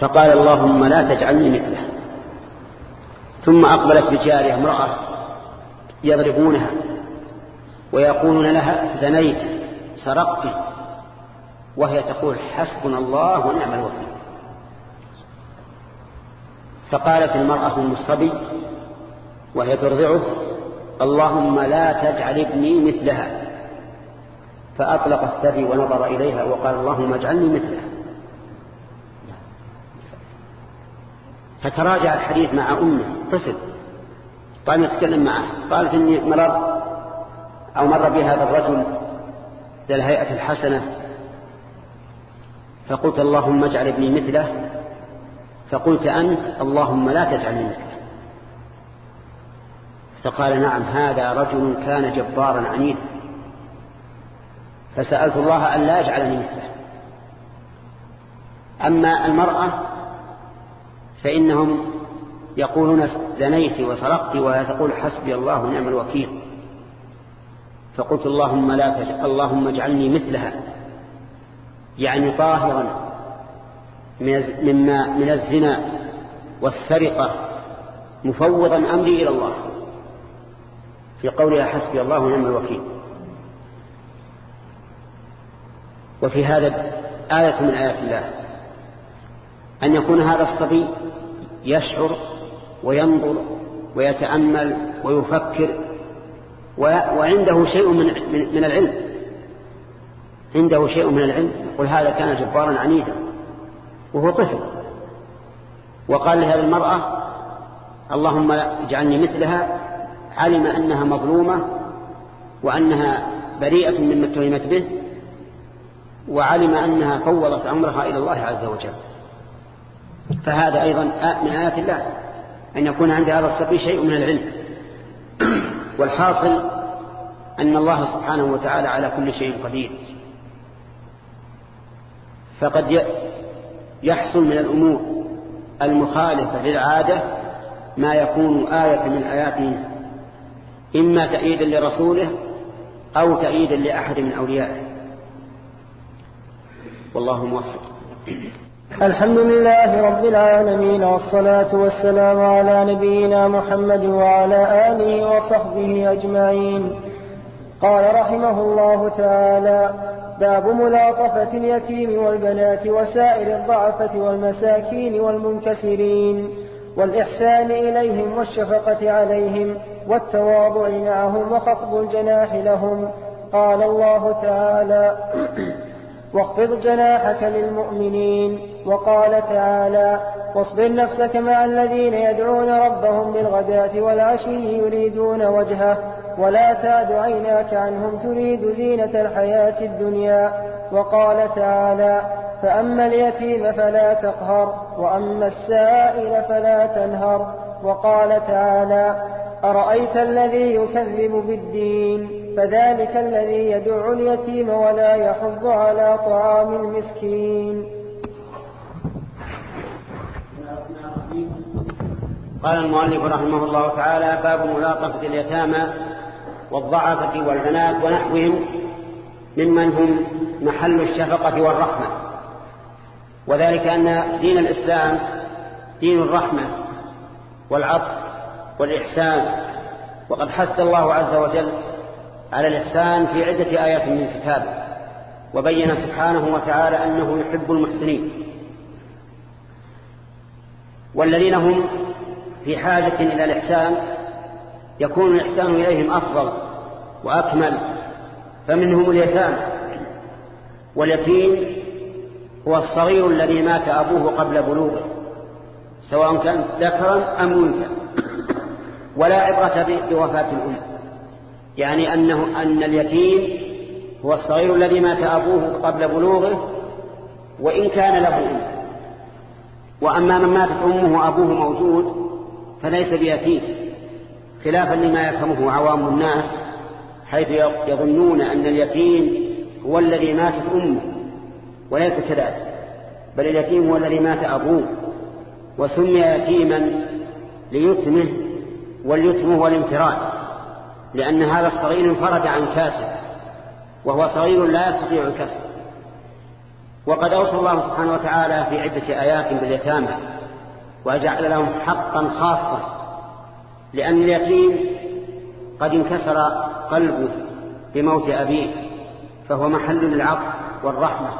فقال اللهم لا تجعلني مثله. ثم أقبلت بجارية امرأة يضربونها ويقولون لها زنيت سرقت. وهي تقول حسبنا الله ونعم الوكيل. فقالت المرأة المصطبي وهي ترضعه اللهم لا تجعل ابني مثلها. فأطلق الثدي ونظر إليها وقال اللهم اجعلني مثلها. فتراجع الحديث مع أمه طفل. قال يتكلم معه. قالت إني مرر أو مر بي هذا الرجل ذا الهيئة الحسنة. فقلت اللهم اجعل ابني مثله. فقلت أنت اللهم لا تجعلني مثله. فقال نعم هذا رجل كان جبارا عنيدا فسألت الله أن لا يجعلني مثله. أما المرأة فإنهم يقولون زنيت وسرقت وهي تقول حسبي الله ونعم الوكيل. فقلت اللهم لا تجعل اللهم اجعلني مثلها. يعني طاهرا مما من الزنا والسرقة مفوضا أمري إلى الله. في قولها حسبي الله ونعم الوكيل. وفي هذا آية من آيات الله. أن يكون هذا الصبي يشعر وينظر ويتأمل ويفكر وعنده شيء من من العلم. عنده شيء من العلم. يقول هذا كان جبارا عنيدا. وهو طفل. وقال لهذه المرأة اللهم اجعلني مثلها علم أنها مظلومة وأنها بريئة مما اتهمت به وعلم أنها فوضت أمرها إلى الله عز وجل. فهذا أيضا من آيات الله أن يكون عند هذا الصبي شيء من العلم. والحاصل أن الله سبحانه وتعالى على كل شيء قدير. فقد يحصل من الأمور المخالفة للعادة ما يكون آية من آياته إما تأييدا لرسوله أو تأييدا لأحد من أوليائه. والله موفق. الحمد لله رب العالمين والصلاة والسلام على نبينا محمد وعلى آله وصحبه أجمعين. قال رحمه الله تعالى باب ملاطفة اليتيم والبنات وسائر الضعفة والمساكين والمنكسرين والإحسان إليهم والشفقة عليهم والتواضع معهم وخفض الجناح لهم. قال الله تعالى واخفض جناحك للمؤمنين. وقال تعالى واصبر نفسك مع الذين يدعون ربهم بالغداة والعشي يريدون وجهه ولا تعد عيناك عنهم تريد زينة الحياة الدنيا. وقال تعالى فأما اليتيم فلا تقهر وأما السائل فلا تنهر. وقال تعالى أرأيت الذي يكذب بالدين؟ فذلك الذي يدع اليتيم ولا يحض على طعام المسكين. قال المؤلف رحمه الله تعالى باب ملاطفة اليتامى والضعفة والبنات ونحوهم ممن هم محل الشفقة والرحمة. وذلك أن دين الإسلام دين الرحمة والعطف والإحسان. وقد حث الله عز وجل على الإحسان في عدة آيات من كتابه وبين سبحانه وتعالى أنه يحب المحسنين. والذين هم في حاجة إلى الإحسان يكون الإحسان إليهم أفضل وأكمل فمنهم اليتامى. واليتيم هو الصغير الذي مات أبوه قبل بلوغه سواء كان ذكرا أم أنثى. ولا عبرة بوفاة الأم يعني أنه أن اليتيم هو الصغير الذي مات أبوه قبل بلوغه وإن كان له أم. وأما من ماتت أمه وأبوه موجود فليس بيتيم. خلافا لما يفهمه عوام الناس حيث يظنون أن اليتيم هو الذي ماتت أمه وليس كذلك. بل اليتيم هو الذي مات أبوه وسمي يتيما ليتمه واليتم هو الانفراد. لأن هذا الصغير انفرد عن كاسب وهو صغير لا يستطيع الكسب. وقد أوصى الله سبحانه وتعالى في عدة آيات باليتامى وجعل لهم حقا خاصا لأن اليتيم قد انكسر قلبه بموت أبيه فهو محل للعطف والرحمة.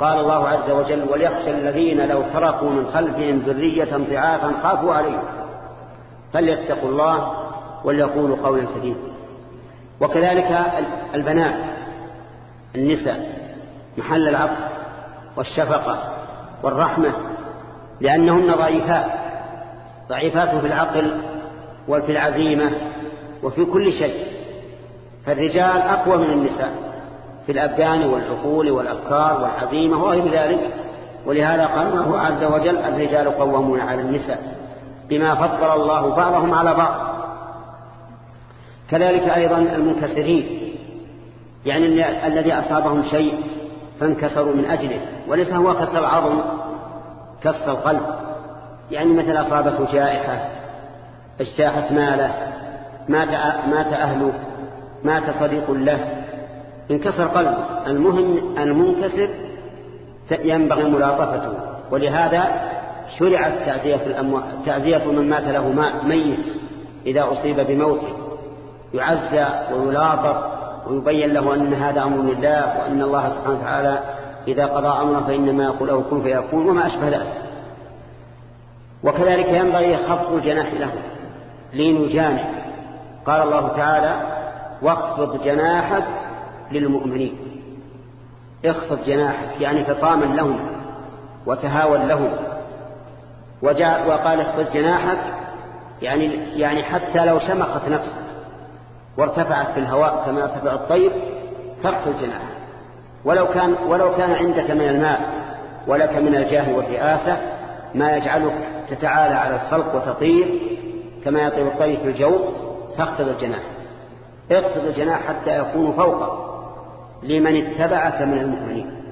قال الله عز وجل وليخشى الذين لو تركوا من خلفهم ذرية ضعافا خافوا عليهم فليتقوا الله وليقولوا قولا سديدا وكذلك البنات النساء محل العطف والشفقة والرحمة لأنهن ضعيفات. ضعيفات في العقل وفي العزيمة وفي كل شيء. فالرجال أقوى من النساء في الأبدان والعقول والأفكار والعزيمة وغير ذلك. ولهذا قال الله عز وجل الرجال قوامون على النساء بما فضل الله بعضهم على بعض. كذلك أيضا المنكسرين يعني الذي أصابهم شيء فانكسروا من أجله وليس هو كسر العظم كسر القلب. يعني مثل أصابته جائحة اجتاحت ماله مات, مات أهله مات صديق له انكسر قلبه. المهم المنكسر ينبغي ملاطفته ولهذا شرعت تعزية, الأموال تعزية من مات له ميت إذا أصيب بموته. يعزى ويلاطف ويبين له أن هذا أمر لله وأن الله سبحانه وتعالى إذا قضى أمره فإنما يقول له كن فيكون وما أشبه ذلك. وكذلك ينبغي خفض الجناح له لين جانح قال الله تعالى واخفض جناحك للمؤمنين. اخفض جناحك يعني فطاما لهم وتهاون لهم. وجاء وقال اخفض جناحك يعني يعني حتى لو شمخت نفسك. وارتفعت في الهواء كما ارتفع الطير فاخفض جناحك ولو كان ولو كان عندك من المال ولك من الجاه والرئاسة ما يجعلك تتعالى على الخلق وتطير كما يطير الطير في الجو فاخفض الجناح. اخفض الجناح حتى يكون فوق لمن اتبعك من المؤمنين.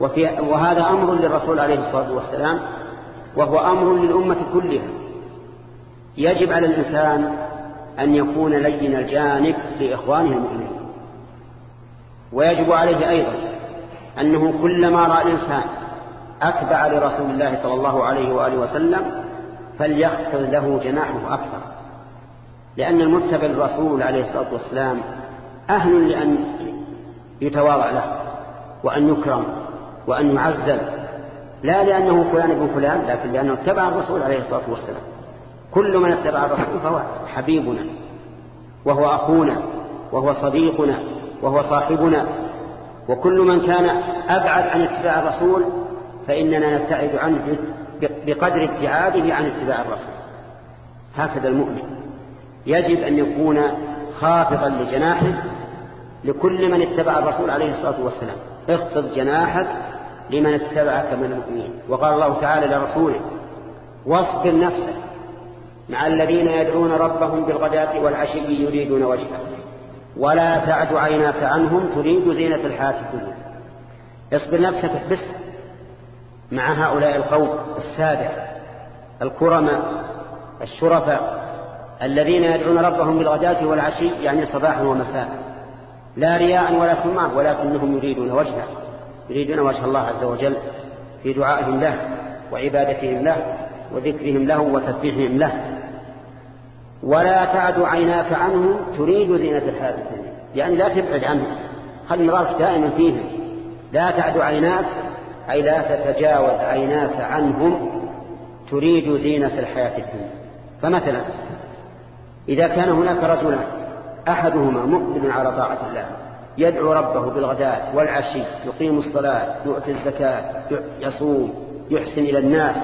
وفي وهذا أمر للرسول عليه الصلاة والسلام وهو أمر للأمة كلها. يجب على الإنسان أن يكون لين الجانب لإخوانه المؤمنين. ويجب عليه أيضا أنه كلما رأى الإنسان أتبع لرسول الله صلى الله عليه وآله وسلم فليخفض له جناحه أكثر. لأن المتبع للرسول عليه الصلاة والسلام أهل لأن يتواضع له وأن يكرم وأن يعزل. لا لأنه فلان ابن فلان لكن لأنه اتبع الرسول عليه الصلاة والسلام. كل من اتبع الرسول فهو حبيبنا وهو أخونا وهو صديقنا وهو صاحبنا. وكل من كان أبعد عن اتباع الرسول فإننا نبتعد عنه بقدر ابتعاده عن اتباع الرسول. هكذا المؤمن. يجب أن يكون خافضا لجناحه لكل من اتبع الرسول عليه الصلاة والسلام. اخفض جناحك لمن اتبعك من المؤمنين. وقال الله تعالى لرسوله واصبر نفسك مع الذين يدعون ربهم بالغداة والعشي يريدون وجهه. ولا تعد عيناك عنهم تريد زينة الحياة الدنيا. اصبر نفسك بس مع هؤلاء القوم السادة الكرماء الشرفاء الذين يدعون ربهم بالغداة والعشي يعني صباحا ومساء. لا رياء ولا سمعة ولكنهم يريدون وجهه. يريدون وجه الله عز وجل في دعائهم له وعبادتهم له وذكرهم له وتسبيحهم له. ولا تعد عيناك عنهم تريد زينة الحياة الدنيا يعني لا تبعد عنهم خلي نظرك دائما فيهم لا تعد عيناك أي لا تتجاوز عيناك عنهم تريد زينة الحياة الدنيا فمثلا إذا كان هناك رجلان أحدهما مقبل على طاعة الله يدعو ربه بالغداء والعشي يقيم الصلاة يؤتي الزكاة يصوم يحسن إلى الناس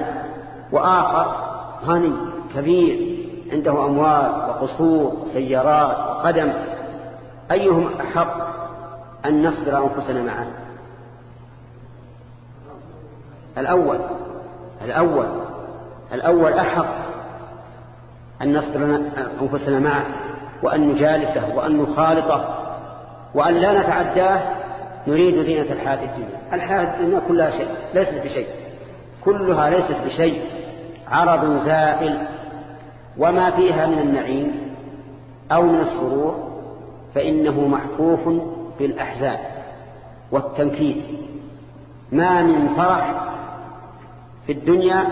وآخر غني كبير عنده أموال وقصور وسيارات وقدم أيهم أحق أن نصبر أنفسنا معه؟ الأول الأول الأول أحق أن نصبر أنفسنا معه وأن نجالسه وأن نخالطه وأن لا نتعداه نريد زينة الحياة الدنيا. الحياة الدنيا كلها شيء ليست بشيء. كلها ليست بشيء. عرض زائل وما فيها من النعيم أو من السرور فإنه محفوف بالأحزان والتنكيد ما من فرح في الدنيا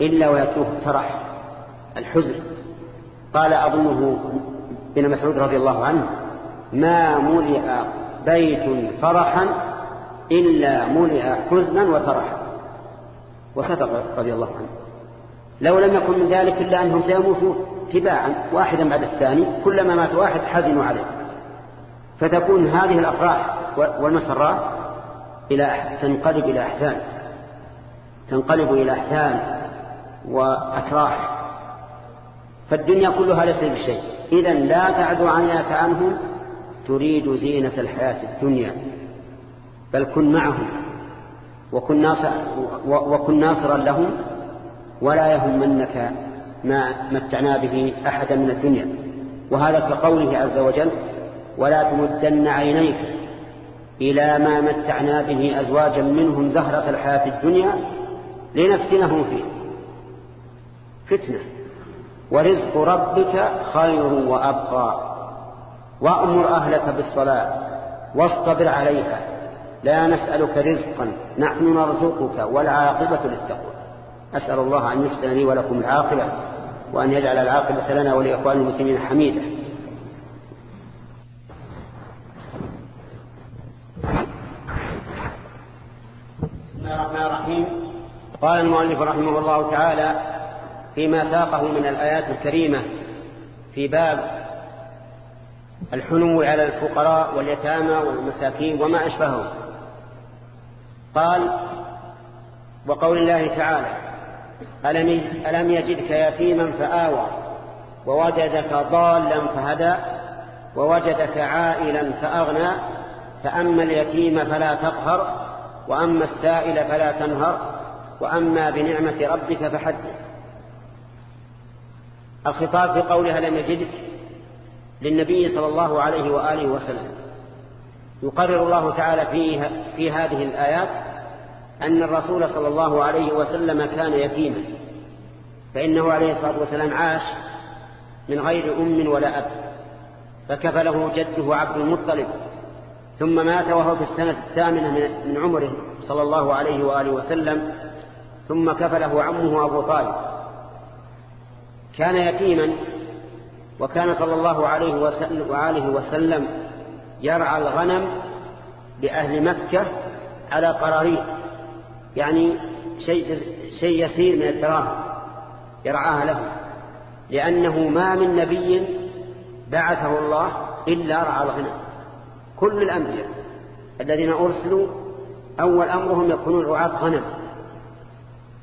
إلا ويتوه الترح الحزن. قال أظنه بن مسعود رضي الله عنه ما ملئ بيت فرحا إلا ملئ حزنا وترحا. وصدق رضي الله عنه. لو لم يكن من ذلك إلا أنهم سيموتوا تباعا واحدا بعد الثاني كلما مات واحد حزنوا عليه. فتكون هذه الأفراح والمسرات إلى تنقلب إلى أحزان. تنقلب إلى أحزان وأتراح فالدنيا كلها ليس بشيء. إذا لا تعد عيناك عنهم تريد زينة الحياة الدنيا. بل كن معهم وكن, ناصر وكن ناصرا لهم ولا يهمنك ما متعنا به أحدا من الدنيا. وهذا كقوله عز وجل ولا تمدن عينيك إلى ما متعنا به أزواجا منهم زهرة الحياة الدنيا لنفتنهم فيه. فتنة. ورزق ربك خير وأبقى وأمر أهلك بالصلاة واصطبر عليها. لا نسألك رزقا نحن نرزقك والعاقبة للتقوى. أسأل الله أن يحسن لي ولكم العاقبة وأن يجعل العاقبة لنا ولإخوان المسلمين حميدة. بسم الله الرحمن الرحيم. قال المؤلف رحمه الله تعالى فيما ساقه من الآيات الكريمة في باب الحنو على الفقراء واليتامى والمساكين وما أشبههم. قال وقول الله تعالى ألم يجدك يتيما فآوى ووجدك ضالا فهدى ووجدك عائلا فأغنى فأما اليتيم فلا تقهر وأما السائل فلا تنهر وأما بنعمة ربك فحدث الخطاب في قولها لم يجدك للنبي صلى الله عليه وآله وسلم. يقرر الله تعالى فيه في هذه الآيات أن الرسول صلى الله عليه وسلم كان يتيما. فإنه عليه الصلاة والسلام عاش من غير أم ولا أب. فكفله جده عبد المطلب. ثم مات وهو في السنة الثامنة من عمره صلى الله عليه وآله وسلم. ثم كفله عمه أبو طالب. كان يتيما وكان صلى الله عليه وسلم, وآله وسلم يرعى الغنم لأهل مكة على قراريط يعني شيء, شيء يسير من الدراهم يرعاها له لأنه ما من نبي بعثه الله إلا رعى الغنم كل الأنبياء الذين أرسلوا أول أمرهم يكونون رعاة غنم.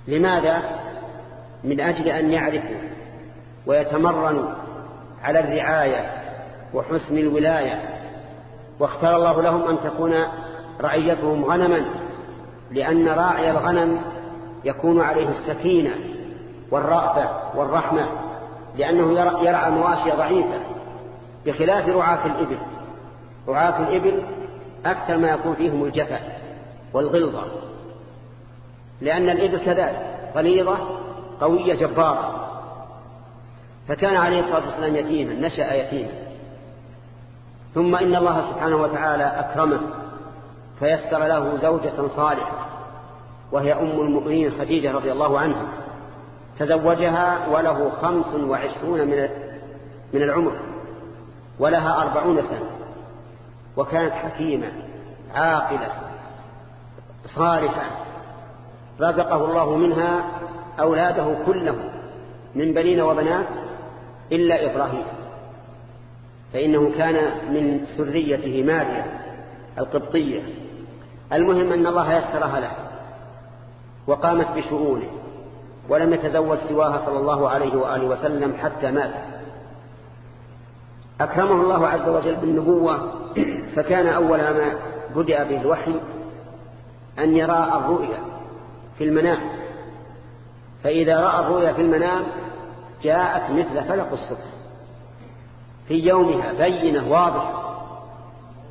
لماذا؟ من أجل أن يعرفوا ويتمرنوا على الرعاية وحسن الولاية واختار الله لهم أن تكون رعيتهم غنما. لأن راعي الغنم يكون عليه السكينة والرأفة والرحمة لأنه يرعى مواشي ضعيفة بخلاف رعاة الإبل. رعاة الإبل أكثر ما يكون فيهم الجفا والغلظة لأن الإبل كذلك غليظة قوية جبارة. فكان عليه الصلاة والسلام يتيما نشأ يتيما. ثم إن الله سبحانه وتعالى أكرمه. فيسر له زوجة صالحة وهي أم المؤمنين خديجة رضي الله عنها. تزوجها وله خمس وعشرون من من العمر ولها أربعون سنة. وكانت حكيمة عاقلة صالحة. رزقه الله منها أولاده كلهم من بنين وبنات إلا إبراهيم. فإنه كان من سريته ماريا القبطية. المهم أن الله يسرها له وقامت بشؤونه ولم يتزوج سواها صلى الله عليه وآله وسلم حتى مات. أكرمه الله عز وجل بالنبوة فكان أول ما بدأ به الوحي أن يرى الرؤيا في المنام. فإذا رأى الرؤيا في المنام جاءت مثل فلق الصبح. في يومها بينة واضحة.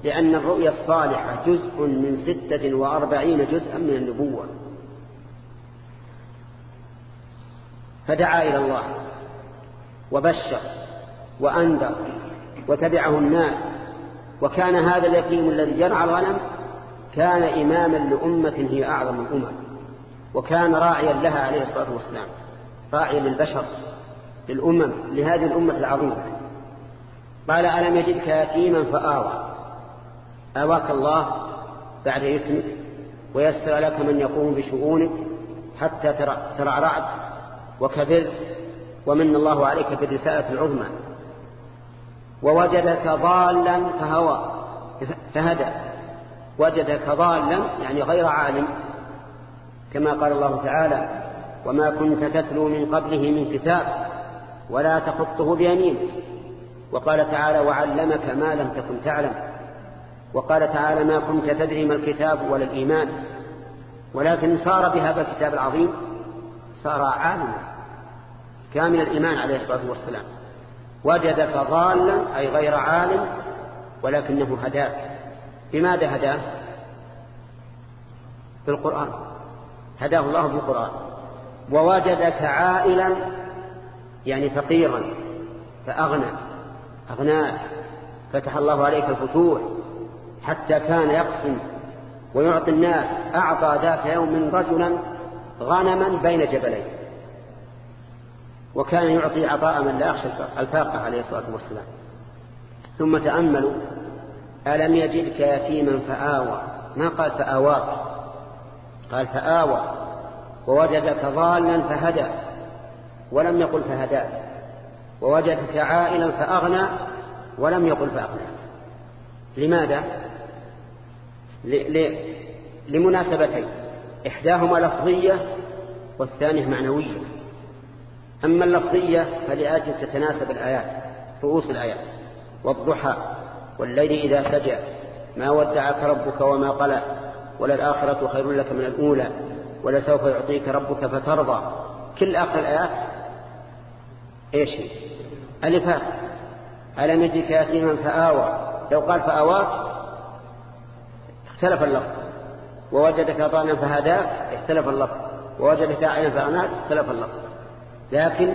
لأن الرؤيا الصالحة جزء من ستة وأربعين جزءا من النبوة. فدعا إلى الله وبشر وأنذر وتبعه الناس. وكان هذا اليتيم الذي جرع الغنم كان إماما لأمة هي أعظم الأمم وكان راعيا لها عليه الصلاة والسلام راعيا للبشر للأمم لهذه الأمة العظيمة. قال ألم يجدك يتيما فآوى؟ آواك الله بعد يتمك ويسر لك من يقوم بشؤونك حتى ترعرعت وكبرت ومن الله عليك بالرسالة العظمى. ووجدك ضالا فهوى فهدى. وجدك ضالا يعني غير عالم كما قال الله تعالى وما كنت تتلو من قبله من كتاب ولا تخطه بيمين وقال تعالى وعلمك ما لم تكن تعلم. وقال تعالى ما كنت تدري ما الكتاب ولا الإيمان ولكن صار بهذا الكتاب العظيم صار عالما كامل الإيمان عليه الصلاة والسلام. وجدك ضالا أي غير عالم ولكنه هداك بماذا هداه؟ بالقرآن. هداه الله بالقرآن. ووجدك عائلا يعني فقيرا فأغنى أغناك فتح الله عليك الفتوح حتى كان يقسم ويعطي الناس أعطى ذات يوم رجلا غنما بين جبلين. وكان يعطي عطاء من لا يخشى الفاقة عليه الصلاة والسلام. ثم تأملوا ألم يجدك يتيما فآوى؟ ما قال فآواك؟ قال فآوى. ووجدك ضالا فهدى ولم يقل فهداك ووجدك عائلا فأغنى ولم يقل فأغنى. لماذا؟ لمناسبتين. إحداهما لفظية والثانية معنوية. أما اللفظية فلأجل تتناسب الآيات رؤوس الآيات والضحى والليل إذا سجى ما ودعك ربك وما قلى وللآخرة خير لك من الأولى ولسوف يعطيك ربك فترضى. كل آخر الآيات إيش؟ ألفات. ألم يجدك يتيما فآوى؟ لو قال فآواك اختلف اللفظ. ووجدك ضالا فهداك اختلف اللفظ. ووجدك عينا فأناك اختلف اللفظ. لكن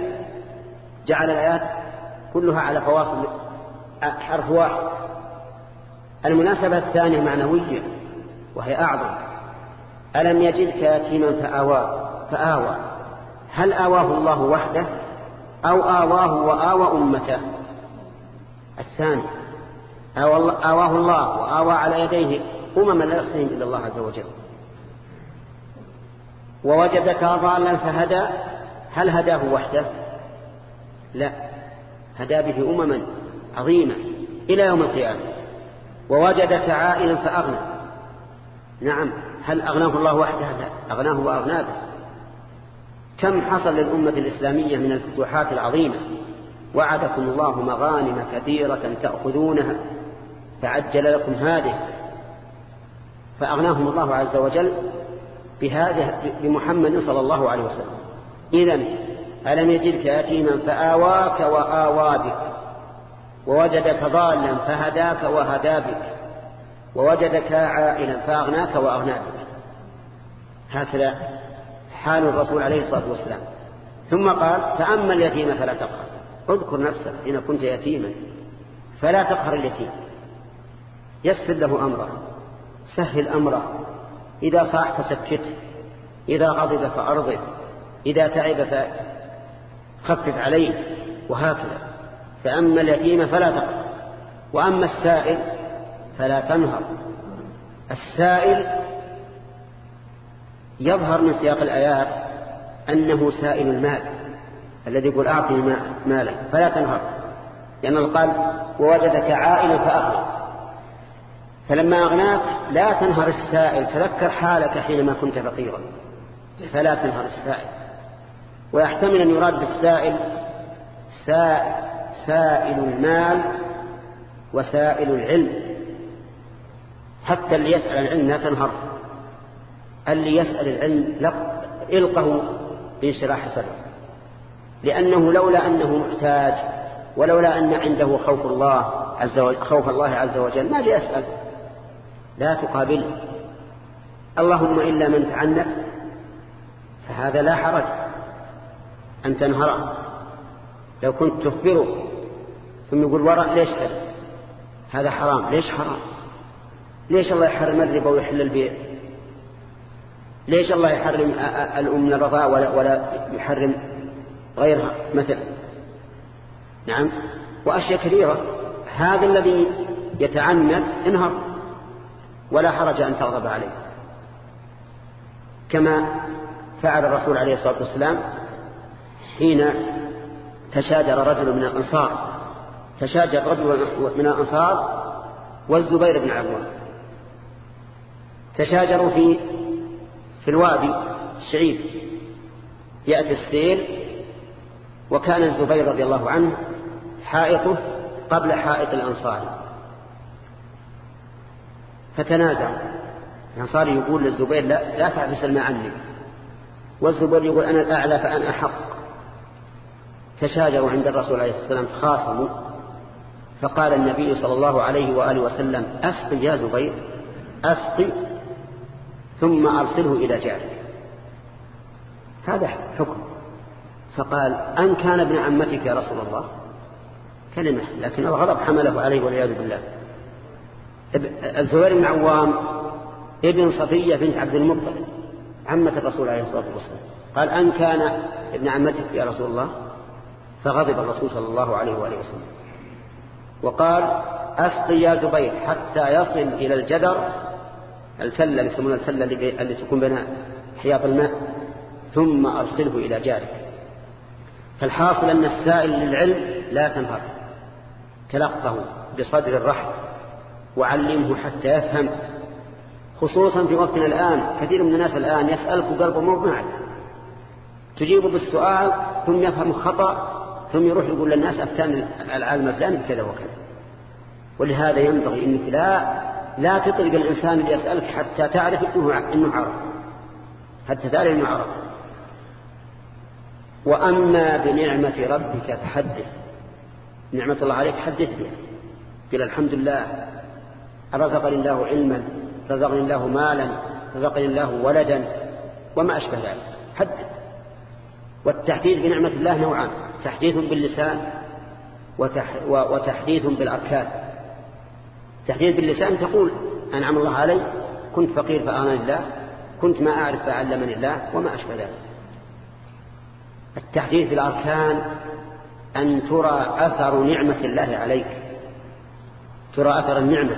جعل الآيات كلها على فواصل حرف واحد. المناسبة الثانية معنوية وهي أعظم. ألم يجدك يتيما فآوى فآوى. هل آواه الله وحده أو آواه وآوى أمته؟ الثاني. آواه الله وآوى على يديه. أمما لا يحسنهم إلا الله عز وجل. ووجدك ضالا فهدى هل هداه وحده؟ لا. هدى به أمما عظيمة إلى يوم القيامة. ووجدك عائلا فأغنى. نعم هل أغناه الله وحده؟ لا. أغناه وأغناه كم حصل للأمة الإسلامية من الفتوحات العظيمة؟ وعدكم الله مغانم كثيرة تأخذونها فعجل لكم هذه. فأغناهم الله عز وجل بهذا بمحمد صلى الله عليه وسلم. إذا ألم يجدك يتيما فآواك وآوى بك ووجدك ضالا فهداك وهدى بك ووجدك عائلا فأغناك وأغنى بك هكذا حال الرسول عليه الصلاة والسلام. ثم قال فأما اليتيم فلا تقهر. اذكر نفسك إن كنت يتيما فلا تقهر اليتيم. يسر له أمره. سهل أمره. إذا صاح فسكته إذا غضب فأرضه إذا تعب فخفف عليه وهكذا. فأما اليتيم فلا تقر وأما السائل فلا تنهر. السائل يظهر من سياق الآيات أنه سائل المال الذي يقول أعطني مالا فلا تنهر. لأن قال ووجدك عائلا فأغنى. فلما أغناك لا تنهر السائل تذكر حالك حينما كنت فقيرا. فلا تنهر السائل. ويحتمل أن يراد بالسائل سائل المال وسائل العلم. حتى اللي يسأل العلم لا تنهر. اللي يسأل العلم إلقه بانشراح صدره لأنه لولا أنه محتاج ولولا أن عنده خوف الله عز وجل خوف الله عز وجل ما جاء يسأل لا تقابله اللهم إلا من تعنت فهذا لا حرج. أن تنهره لو كنت تخبره ثم يقول وراء ليش كذا هذا حرام. ليش حرام؟ ليش الله يحرم الربا ويحل البيع؟ ليش الله يحرم الأم من الرضاء ولا, ولا يحرم غيرها؟ مثلا. نعم. وأشياء كثيرة. هذا الذي يتعنت انهر. ولا حرج أن تغضب عليه. كما فعل الرسول عليه الصلاة والسلام حين تشاجر رجل من الأنصار. تشاجر رجل من الأنصار والزبير بن عوام تشاجروا في في الوادي الشعيب. يأتي السيل وكان الزبير رضي الله عنه حائطه قبل حائط الأنصار. فتنازع. الأنصار يقول للزبير لا, لا تعبس الماء عني والزبير يقول أنا الأعلى فأنا أحق. تشاجروا عند الرسول عليه الصلاة والسلام تخاصموا فقال النبي صلى الله عليه وآله وسلم أسقي يا زبير أسقي ثم أرسله إلى جارك. هذا حكم. فقال أن كان ابن عمتك يا رسول الله؟ كلمة لكن الغضب حمله عليه والعياذ بالله. الزبير بن عوام ابن صفية بنت عبد المطلب عمة الرسول عليه الصلاة والسلام. قال أن كان ابن عمتك يا رسول الله؟ فغضب الرسول صلى الله عليه وآله وسلم. وقال أسقي يا زبير حتى يصل إلى الجدر. التلة اللي يسمونها التلة اللي تكون بين حياط الماء؟ ثم أرسله إلى جارك. فالحاصل أن السائل للعلم لا تنهر تلقه بصدر الرحب وعلمه حتى يفهم. خصوصا في وقتنا الآن كثير من الناس الآن يسألك قلبه مو معك تجيبه بالسؤال ثم يفهم خطأ ثم يروح يقول للناس أفتان العالم الفلاني بكذا وكذا. ولهذا ينبغي أنك لا لا تطلق الإنسان اللي يسألك حتى تعرف أنه, عرف حتى تعرف أنه عرف وأما بنعمة ربك فحدث. نعمة الله عليك حدث بها. قل الحمد لله. رزقني الله علما رزقني الله مالا رزقني الله ولدا وما أشبه ذلك. حدث والتحديث بنعمة الله نوعان تحديث باللسان وتحديث بالأركان. تحديث باللسان تقول أنعم الله علي كنت فقير فأغنى الله كنت ما أعرف فعلمني الله وما أشبه ذلك. التحديث بالأركان أن ترى أثر نعمة الله عليك. ترى أثر النعمة.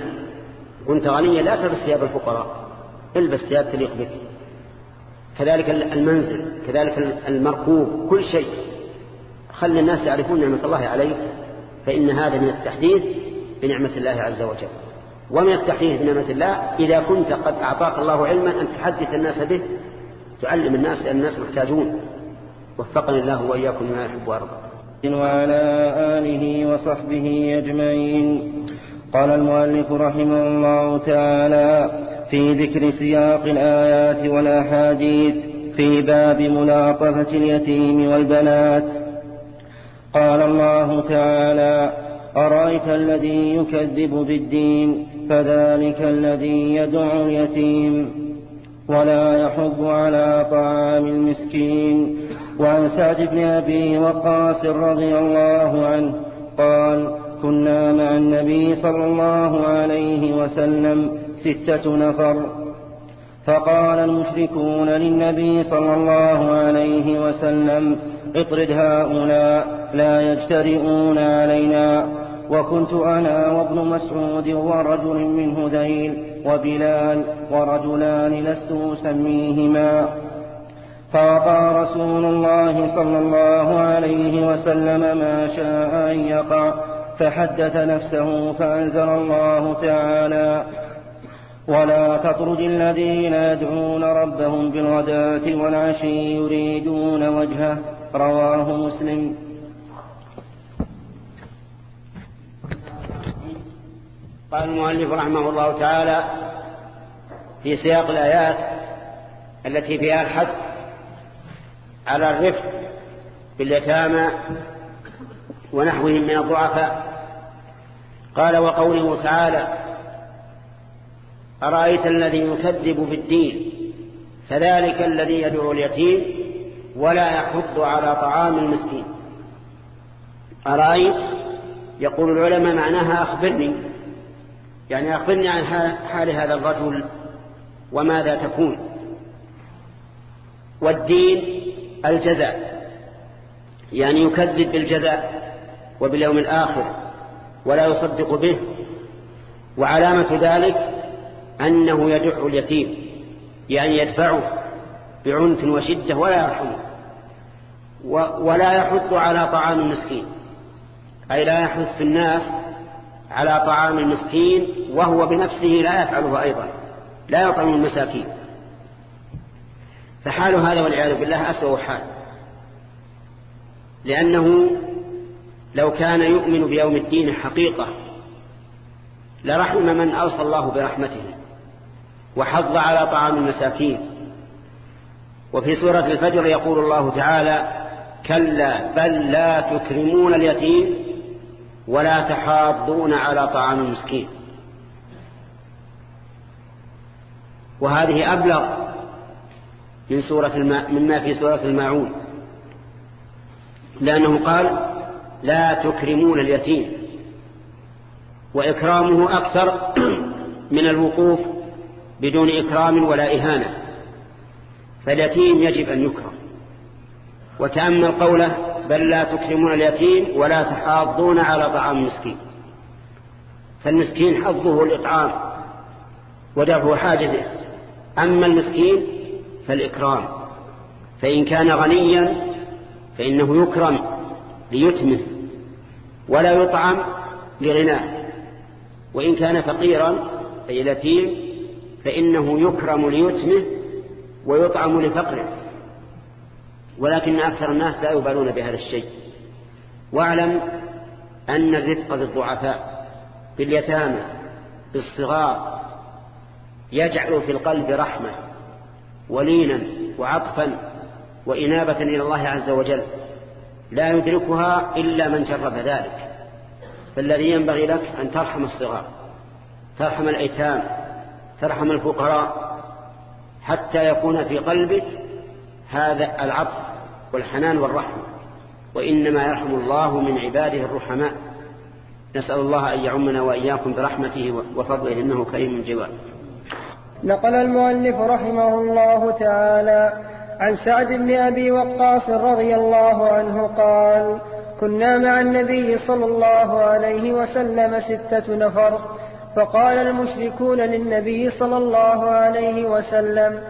كنت غنيا لا تلبس ثياب الفقراء البس ثياب تليق بك. كذلك المنزل كذلك المركوب كل شيء. خلي الناس يعرفون نعمة الله عليك فإن هذا من التحديث بنعمة الله عز وجل. ومن التحديث بنعمة الله إذا كنت قد أعطاك الله علما أن تحدث الناس به تعلم الناس لأن الناس محتاجون. وفقني الله وإياكم ما يحب ويرضى. وعلى آله وصحبه أجمعين. قال المؤلف رحمه الله تعالى في ذكر سياق الآيات والأحاديث في باب ملاطفة اليتيم والبنات. قال الله تعالى أرأيت الذي يكذب بالدين فذلك الذي يدعو اليتيم ولا يحض على طعام المسكين. وعن سعد بن أبي وقاص رضي الله عنه قال كنا مع النبي صلى الله عليه وسلم ستة نفر. فقال المشركون للنبي صلى الله عليه وسلم اطرد هؤلاء لا يجترئون علينا. وكنت أنا وابن مسعود ورجل من هذيل وبلال ورجلان لست أسميهما. فوقع رسول الله صلى الله عليه وسلم ما شاء أن يقع. فحدث نفسه فأنزل الله تعالى ولا تطرد الذين يدعون ربهم بالغداة والعشي يريدون وجهه. رواه مسلم. قال المؤلف رحمه الله تعالى في سياق الآيات التي فيها الحث على الرفق باليتامى ونحوهم من الضعفاء. قال وقوله تعالى أرأيت الذي يكذب بالدين فذلك الذي يدعو اليتيم ولا يحض على طعام المسكين. أرأيت؟ يقول العلماء معناها أخبرني. يعني أخبرني عن حال هذا الرجل وماذا تكون. والدين الجزاء يعني يكذب بالجزاء. وباليوم الآخر ولا يصدق به وعلامة ذلك أنه يدع اليتيم يعني يدفعه بعنف وشدة ولا يرحمه ولا يحث على طعام المسكين أي لا يحث الناس على طعام المسكين وهو بنفسه لا يفعله أيضا لا يطعم المساكين. فحال هذا والعياذ بالله أسوأ حال لأنه لو كان يؤمن بيوم الدين حقيقة لرحم من أوصى الله برحمته وحض على طعام المساكين. وفي سورة الفجر يقول الله تعالى كلا بل لا تكرمون اليتيم ولا تحاضون على طعام المسكين. وهذه أبلغ من سورة الماء مما في سورة الماعون. لأنه قال لا تكرمون اليتيم. وإكرامه أكثر من الوقوف بدون إكرام ولا إهانة. فاليتيم يجب أن يكرم وتأمل قوله بل لا تكرمون اليتيم ولا تحاضون على طعام المسكين. فالمسكين حظه الإطعام ودفع حاجزه أما المسكين فالإكرام. فإن كان غنيا فإنه يكرم ليتمه. ولا يطعم لغناه. وإن كان فقيرا أي اليتيم فإنه يكرم ليتمه ويطعم لفقره. ولكن أكثر الناس لا يبالون بهذا الشيء. واعلم أن الرفق بالضعفاء باليتامى بالصغار يجعل في القلب رحمة ولينا وعطفا وإنابة إلى الله عز وجل. لا يدركها إلا من جرب ذلك. فالذي ينبغي لك أن ترحم الصغار ترحم الأيتام ترحم الفقراء حتى يكون في قلبك هذا العطف والحنان والرحمة. وإنما يرحم الله من عباده الرحماء. نسأل الله أن يعمنا وإياكم برحمته وفضله إنه كريم جواد. نقل المؤلف رحمه الله تعالى عن سعد بن أبي وقاص رضي الله عنه قال كنا مع النبي صلى الله عليه وسلم ستة نفر فقال المشركون للنبي صلى الله عليه وسلم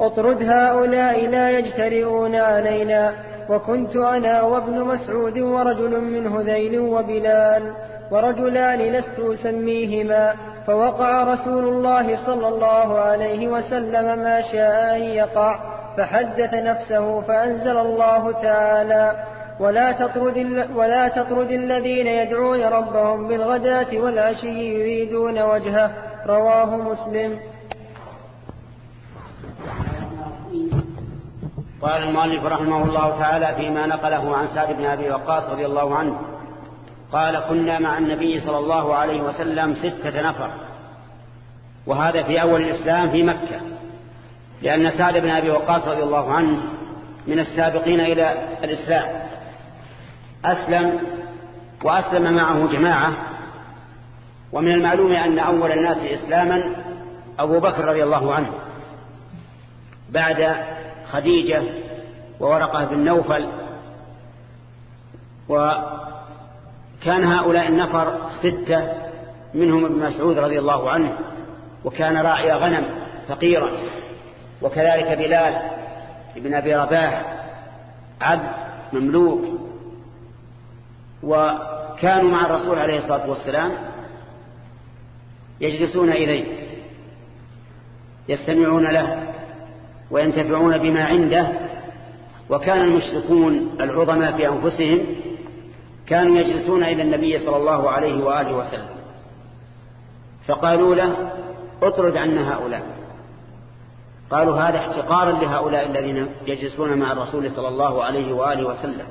اطرد هؤلاء لا يجترئون علينا وكنت أنا وابن مسعود ورجل من هذيل وبلال ورجلان لست أسميهما فوقع رسول الله صلى الله عليه وسلم ما شاء أن يقع فحدث نفسه فأنزل الله تعالى ولا تطرد, ولا تطرد الذين يدعون ربهم بالغداة والعشي يريدون وجهه. رواه مسلم. قال المؤلف رحمه الله تعالى فيما نقله عن سعد بن أبي وقاص رضي الله عنه. قال كنا مع النبي صلى الله عليه وسلم ستة نفر. وهذا في أول الإسلام في مكة. لأن سعد بن أبي وقاص رضي الله عنه من السابقين إلى الإسلام. أسلم وأسلم معه جماعة ومن المعلوم أن أول الناس إسلاما أبو بكر رضي الله عنه بعد خديجة وورقة بن نوفل. وكان هؤلاء النفر ستة منهم ابن مسعود رضي الله عنه وكان راعي غنم فقيرا. وكذلك بلال ابن أبي رباح عبد مملوك وكانوا مع الرسول عليه الصلاة والسلام يجلسون إليه يستمعون له وينتفعون بما عنده وكان المشركون العظماء في أنفسهم كانوا يجلسون إلى النبي صلى الله عليه وآله وسلم فقالوا له اطرد عنا هؤلاء. قالوا هذا احتقارا لهؤلاء الذين يجلسون مع الرسول صلى الله عليه وآله وسلم.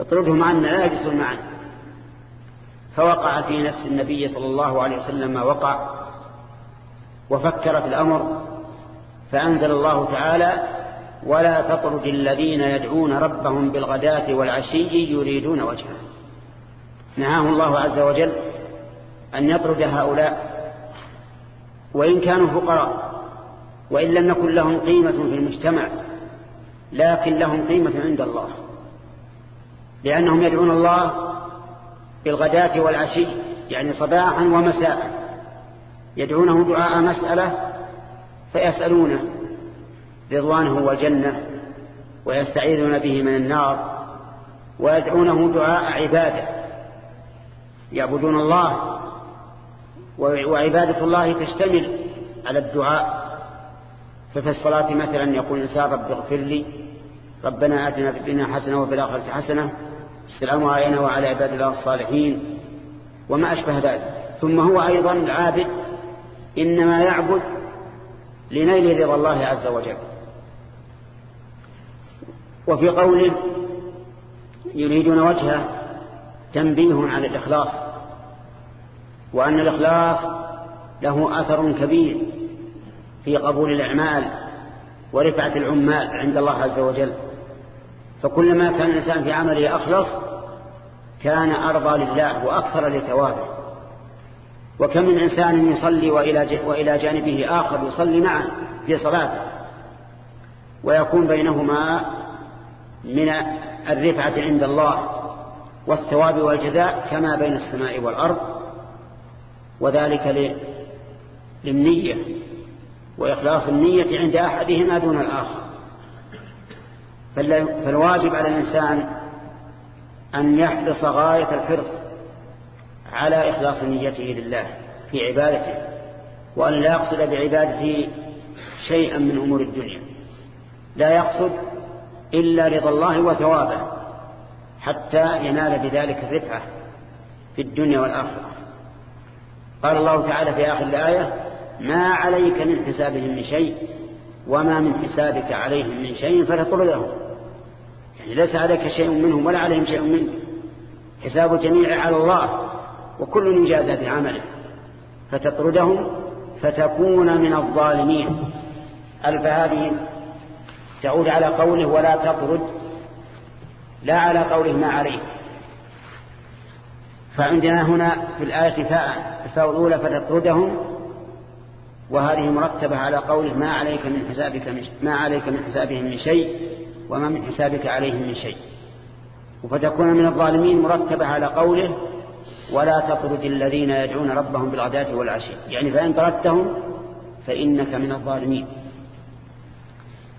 اطردهم عنا لا يجلسون معنا فوقع في نفس النبي صلى الله عليه وسلم ما وقع وفكر في الأمر فأنزل الله تعالى ولا تطرد الذين يدعون ربهم بالغداة والعشي يريدون وجهه. نهاه الله عز وجل أن يطرد هؤلاء وإن كانوا فقراء وإن لم يكن لهم قيمة في المجتمع لكن لهم قيمة عند الله. لأنهم يدعون الله بالغداة والعشي يعني صباحا ومساء. يدعونه دعاء مسألة فيسألونه رضوانه والجنة ويستعيذون به من النار ويدعونه دعاء عبادة. يعبدون الله وعبادة الله تشتمل على الدعاء. ففي الصلاة مثلا يقول الإنسان رب اغفر لي ربنا آتنا في الدنيا حسنة وفي الآخرة حسنة السلام علينا وعلى عباد الله الصالحين وما أشبه ذلك. ثم هو أيضا العابد إنما يعبد لنيل رضا الله عز وجل. وفي قوله يريدون وجهه تنبيه على الإخلاص وأن الإخلاص له أثر كبير. في قبول الأعمال ورفعة العمال عند الله عز وجل. فكلما كان الإنسان في عمله أخلص كان أرضى لله وأكثر لثوابه. وكم من إنسان يصلي وإلى, جانبه آخر يصلي معه في صلاته. ويكون بينهما من الرفعة عند الله والثواب والجزاء كما بين السماء والأرض. وذلك للنية. وإخلاص النية عند أحدهما دون الآخر. فالواجب على الإنسان أن يحرص غاية الحرص على إخلاص نيته لله في عبادته وأن لا يقصد بعبادته شيئا من أمور الدنيا. لا يقصد إلا رضا الله وثوابه حتى ينال بذلك الرفعة في الدنيا والآخرة. قال الله تعالى في آخر الآية ما عليك من حسابهم من شيء وما من حسابك عليهم من شيء فتطردهم يعني ليس عليك شيء منهم ولا عليهم شيء منك. حساب الجميع على الله وكل يجازى بعمله. فتطردهم فتكون من الظالمين. ألف هذه تعود على قوله ولا تطرد. لا على قوله ما عليك. فعندنا هنا في الآية فاء الفاء الأولى فتطردهم وهذه مرتبة على قوله ما عليك من حسابك من ما عليك من حسابهم من شيء وما من حسابك عليهم من شيء. وفتكون من الظالمين مرتبة على قوله ولا تطرد الذين يدعون ربهم بالغداة والعشي. يعني فإن طردتهم فإنك من الظالمين.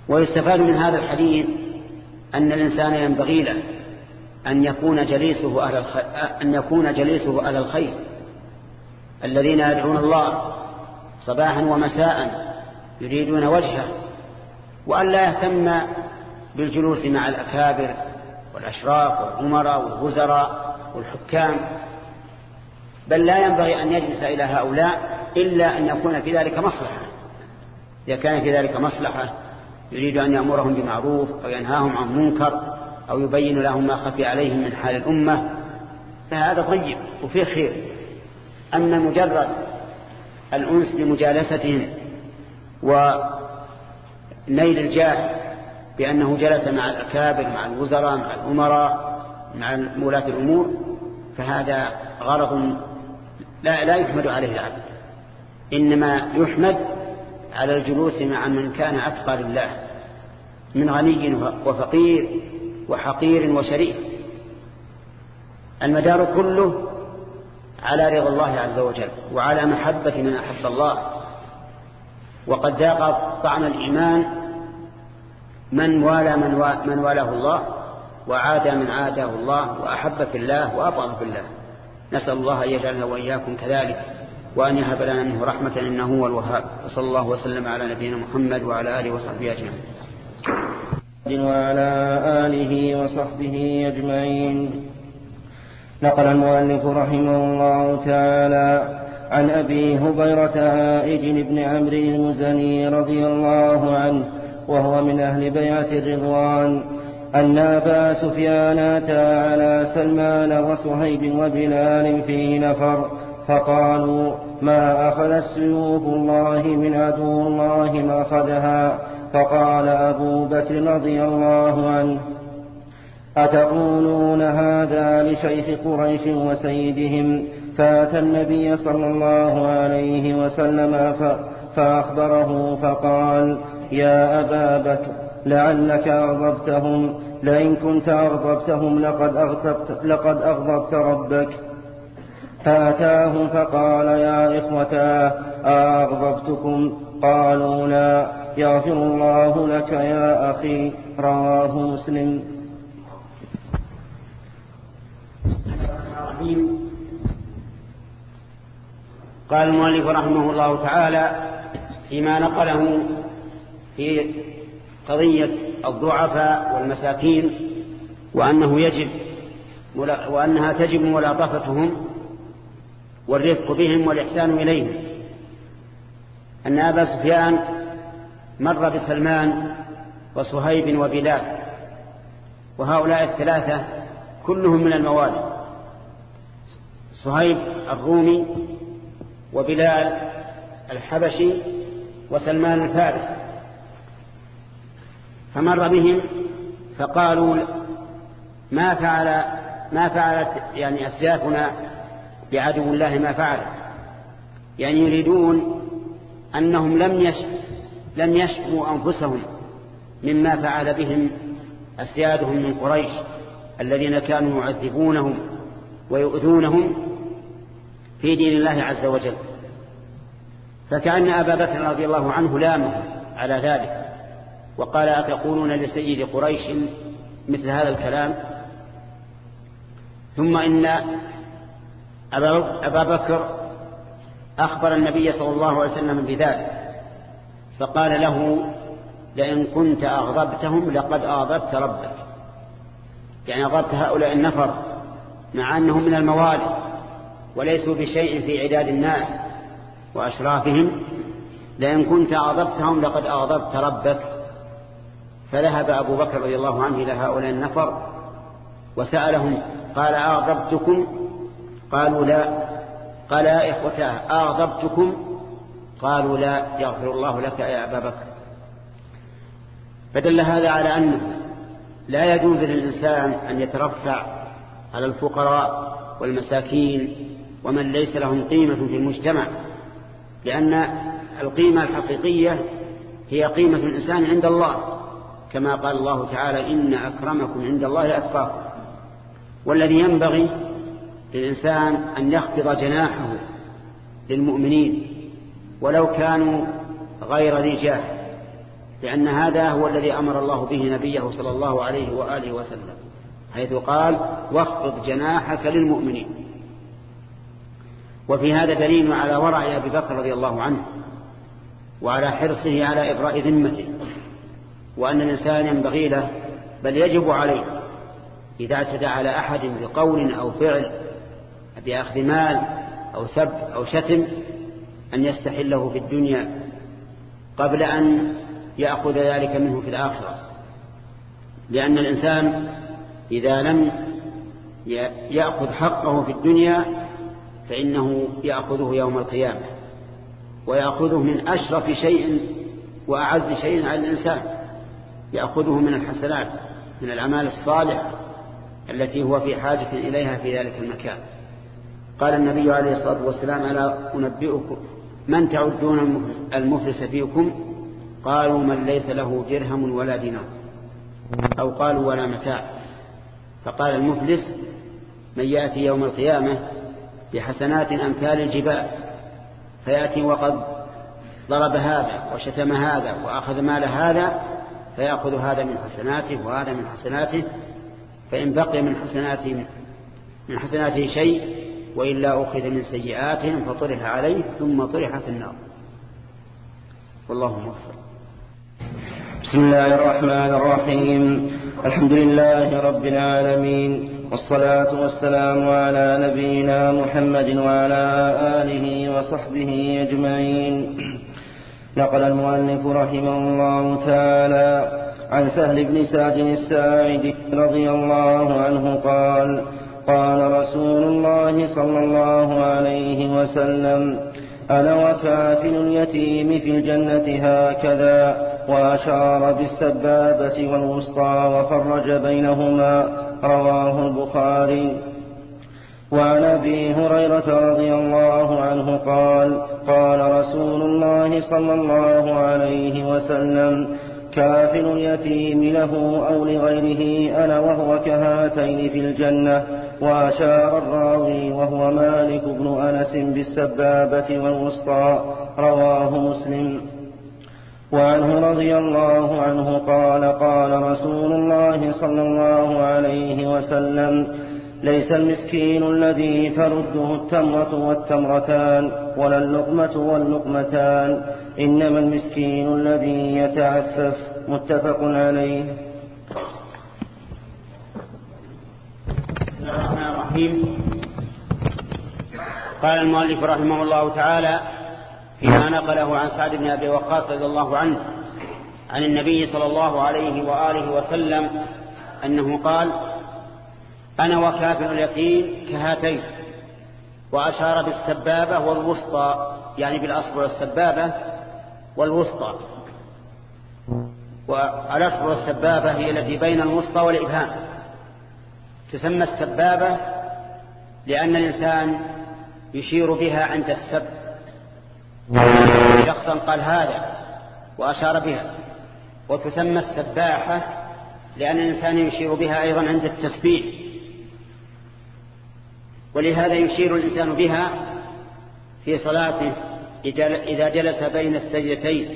ويستفاد من هذا الحديث أن الإنسان ينبغي له أن يكون جليسه أهل الخير أن يكون جليسه أهل الخير. الذين يدعون الله صباحا ومساء يريدون وجهه وأن لا يهتم بالجلوس مع الأكابر والأشراف والأمراء والوزراء والحكام بل لا ينبغي أن يجلس إلى هؤلاء إلا أن يكون في ذلك مصلحة. إذا كان في ذلك مصلحة يريد أن يأمرهم بمعروف أو ينهاهم عن منكر أو يبين لهم ما خفي عليهم من حال الأمة فهذا طيب وفيه خير. أما مجرد الأنس بمجالستهم ونيل الجاه بأنه جلس مع الأكابر مع الوزراء مع الأمراء مع مولاة الأمور فهذا غرض لا, لا يحمد عليه العبد. إنما يحمد على الجلوس مع من كان أتقى لله من غني وفقير وحقير وشريف. المدار كله على رضا الله عز وجل وعلى محبة من أحب الله. وقد ذاق طعم الإيمان من والى من, من والاه الله وعادى من عاداه الله وأحب في الله وأبغض في الله. نسأل الله أن يجعلنا وإياكم كذلك وأن يهب لنا منه رحمة إنه هو الوهاب. وصلى الله وسلم على نبينا محمد وعلى آله وصحبه أجمعين. وعلى آله وصحبه أجمعين. نقل المؤلف رحمه الله تعالى عن أبي هبيرة عائج بن عمرو المزني رضي الله عنه وهو من أهل بيعة الرضوان أن أبا سفيان أتى على سلمان وصهيب وبلال في نفر فقالوا ما أخذت سيوف الله من عدو الله ما أخذها؟ فقال أبو بكر رضي الله عنه أتقولون هذا لشيخ قريش وسيدهم؟ فأتى النبي صلى الله عليه وسلم فأخبره فقال يا أبا بكر لعلك أغضبتهم. لئن كنت أغضبتهم لقد أغضبت, لقد أغضبت ربك. فأتاهم فقال يا إخوتاه أغضبتكم قالوا لا يغفر الله لك يا أخي. رواه مسلم. قال المؤلف رحمه الله تعالى فيما نقله في قضية الضعفاء والمساكين وأنه يجب وأنها تجب ملاطفتهم والرفق بهم والإحسان إليهم. أن أبا سفيان مر بسلمان وصهيب وبلال وهؤلاء الثلاثة كلهم من الموالي. صهيب الرومي وبلال الحبشي وسلمان الفارس. فمر بهم فقالوا ما فعل ما فعلت يعني أسيافنا بعدو الله ما فعلت. يعني يريدون أنهم لم يش لم يشكوا أنفسهم مما فعل بهم أسيادهم من قريش الذين كانوا يعذبونهم ويؤذونهم في دين الله عز وجل. فكأن أبا بكر رضي الله عنه لامه على ذلك وقال أتقولون لسيد قريش مثل هذا الكلام؟ ثم إن أبا بكر أخبر النبي صلى الله عليه وسلم بذلك فقال له لئن كنت أغضبتهم لقد أغضبت ربك. يعني أغضبت هؤلاء النفر مع أنهم من الموالي. وليسوا بشيء في عداد الناس وأشرافهم. لئن كنت أغضبتهم لقد أغضبت ربك. فذهب أبو بكر رضي الله عنه إلى هؤلاء النفر وسألهم قال أغضبتكم؟ قالوا لا. قال يا إخوتاه أغضبتكم؟ قالوا لا يغفر الله لك يا أبا بكر. فدل هذا على أنه لا يجوز للإنسان أن يترفع على الفقراء والمساكين ومن ليس لهم قيمة في المجتمع لأن القيمة الحقيقية هي قيمة الإنسان عند الله. كما قال الله تعالى إن أكرمكم عند الله أتقاكم. والذي ينبغي للإنسان أن يخفض جناحه للمؤمنين ولو كانوا غير ذي جاه لأن هذا هو الذي أمر الله به نبيه صلى الله عليه وآله وسلم حيث قال واخفض جناحك للمؤمنين. وفي هذا دليل على ورع أبي بكر رضي الله عنه وعلى حرصه على إبراء ذمته وأن الإنسان ينبغي له بل يجب عليه إذا اعتدى على أحد بقول أو فعل بأخذ مال أو سب أو شتم أن يستحله في الدنيا قبل أن يأخذ ذلك منه في الآخرة. لأن الإنسان إذا لم يأخذ حقه في الدنيا فإنه يأخذه يوم القيامة ويأخذه من أشرف شيء وأعز شيء على الإنسان يأخذه من الحسنات من الأعمال الصالحة التي هو في حاجة إليها في ذلك المكان. قال النبي عليه الصلاة والسلام ألا أنبئكم من تعدون المفلس فيكم؟ قالوا من ليس له درهم ولا دينار. أو قالوا ولا متاع. فقال المفلس من يأتي يوم القيامة بحسنات أمثال الجبال. فيأتي وقد ضرب هذا وشتم هذا وأخذ مال هذا فيأخذ هذا من حسناته وهذا من حسناته. فإن بقي من حسناته من حسناته شيء وإلا أخذ من سيئاتهم فطرح عليه ثم طرح في النار. والله مغفر بسم الله الرحمن الرحيم. الحمد لله رب العالمين. والصلاة والسلام على نبينا محمد وعلى آله وصحبه أجمعين. نقل المؤلف رحمه الله تعالى عن سهل بن سعد الساعدي رضي الله عنه قال قال رسول الله صلى الله عليه وسلم أنا وكافل اليتيم في الجنة هكذا وأشار بالسبابة والوسطى وفرج بينهما. رواه البخاري. وعن أبي هريرة رضي الله عنه قال قال رسول الله صلى الله عليه وسلم كافل اليتيم له أو لغيره أنا وهو كهاتين في الجنة. وأشار الراوي وهو مالك بن أنس بالسبابة والوسطى. رواه مسلم. وعنه رضي الله عنه قال قال رسول الله صلى الله عليه وسلم ليس المسكين الذي ترده التمرة والتمرتان ولا اللقمة واللقمتان إنما المسكين الذي يتعفف. متفق عليه. الرحمن الرحيم. قال المؤلف رحمه الله تعالى فيما نقله عن سعد بن أبي وقاص رضي الله عنه عن النبي صلى الله عليه وآله وسلم أنه قال أنا وكافر اليتيم كهاتين وأشار بالسبابة والوسطى يعني بالأصبع والسبابة والوسطى. والأصبع والسبابة هي التي بين الوسطى والإبهام. تسمى السبابة لأن الإنسان يشير بها عند السب شخصا قال هذا وأشار بها وتسمى السباحة لأن الإنسان يشير بها أيضا عند التسبيح. ولهذا يشير الإنسان بها في صلاته إذا جلس بين السجدتين.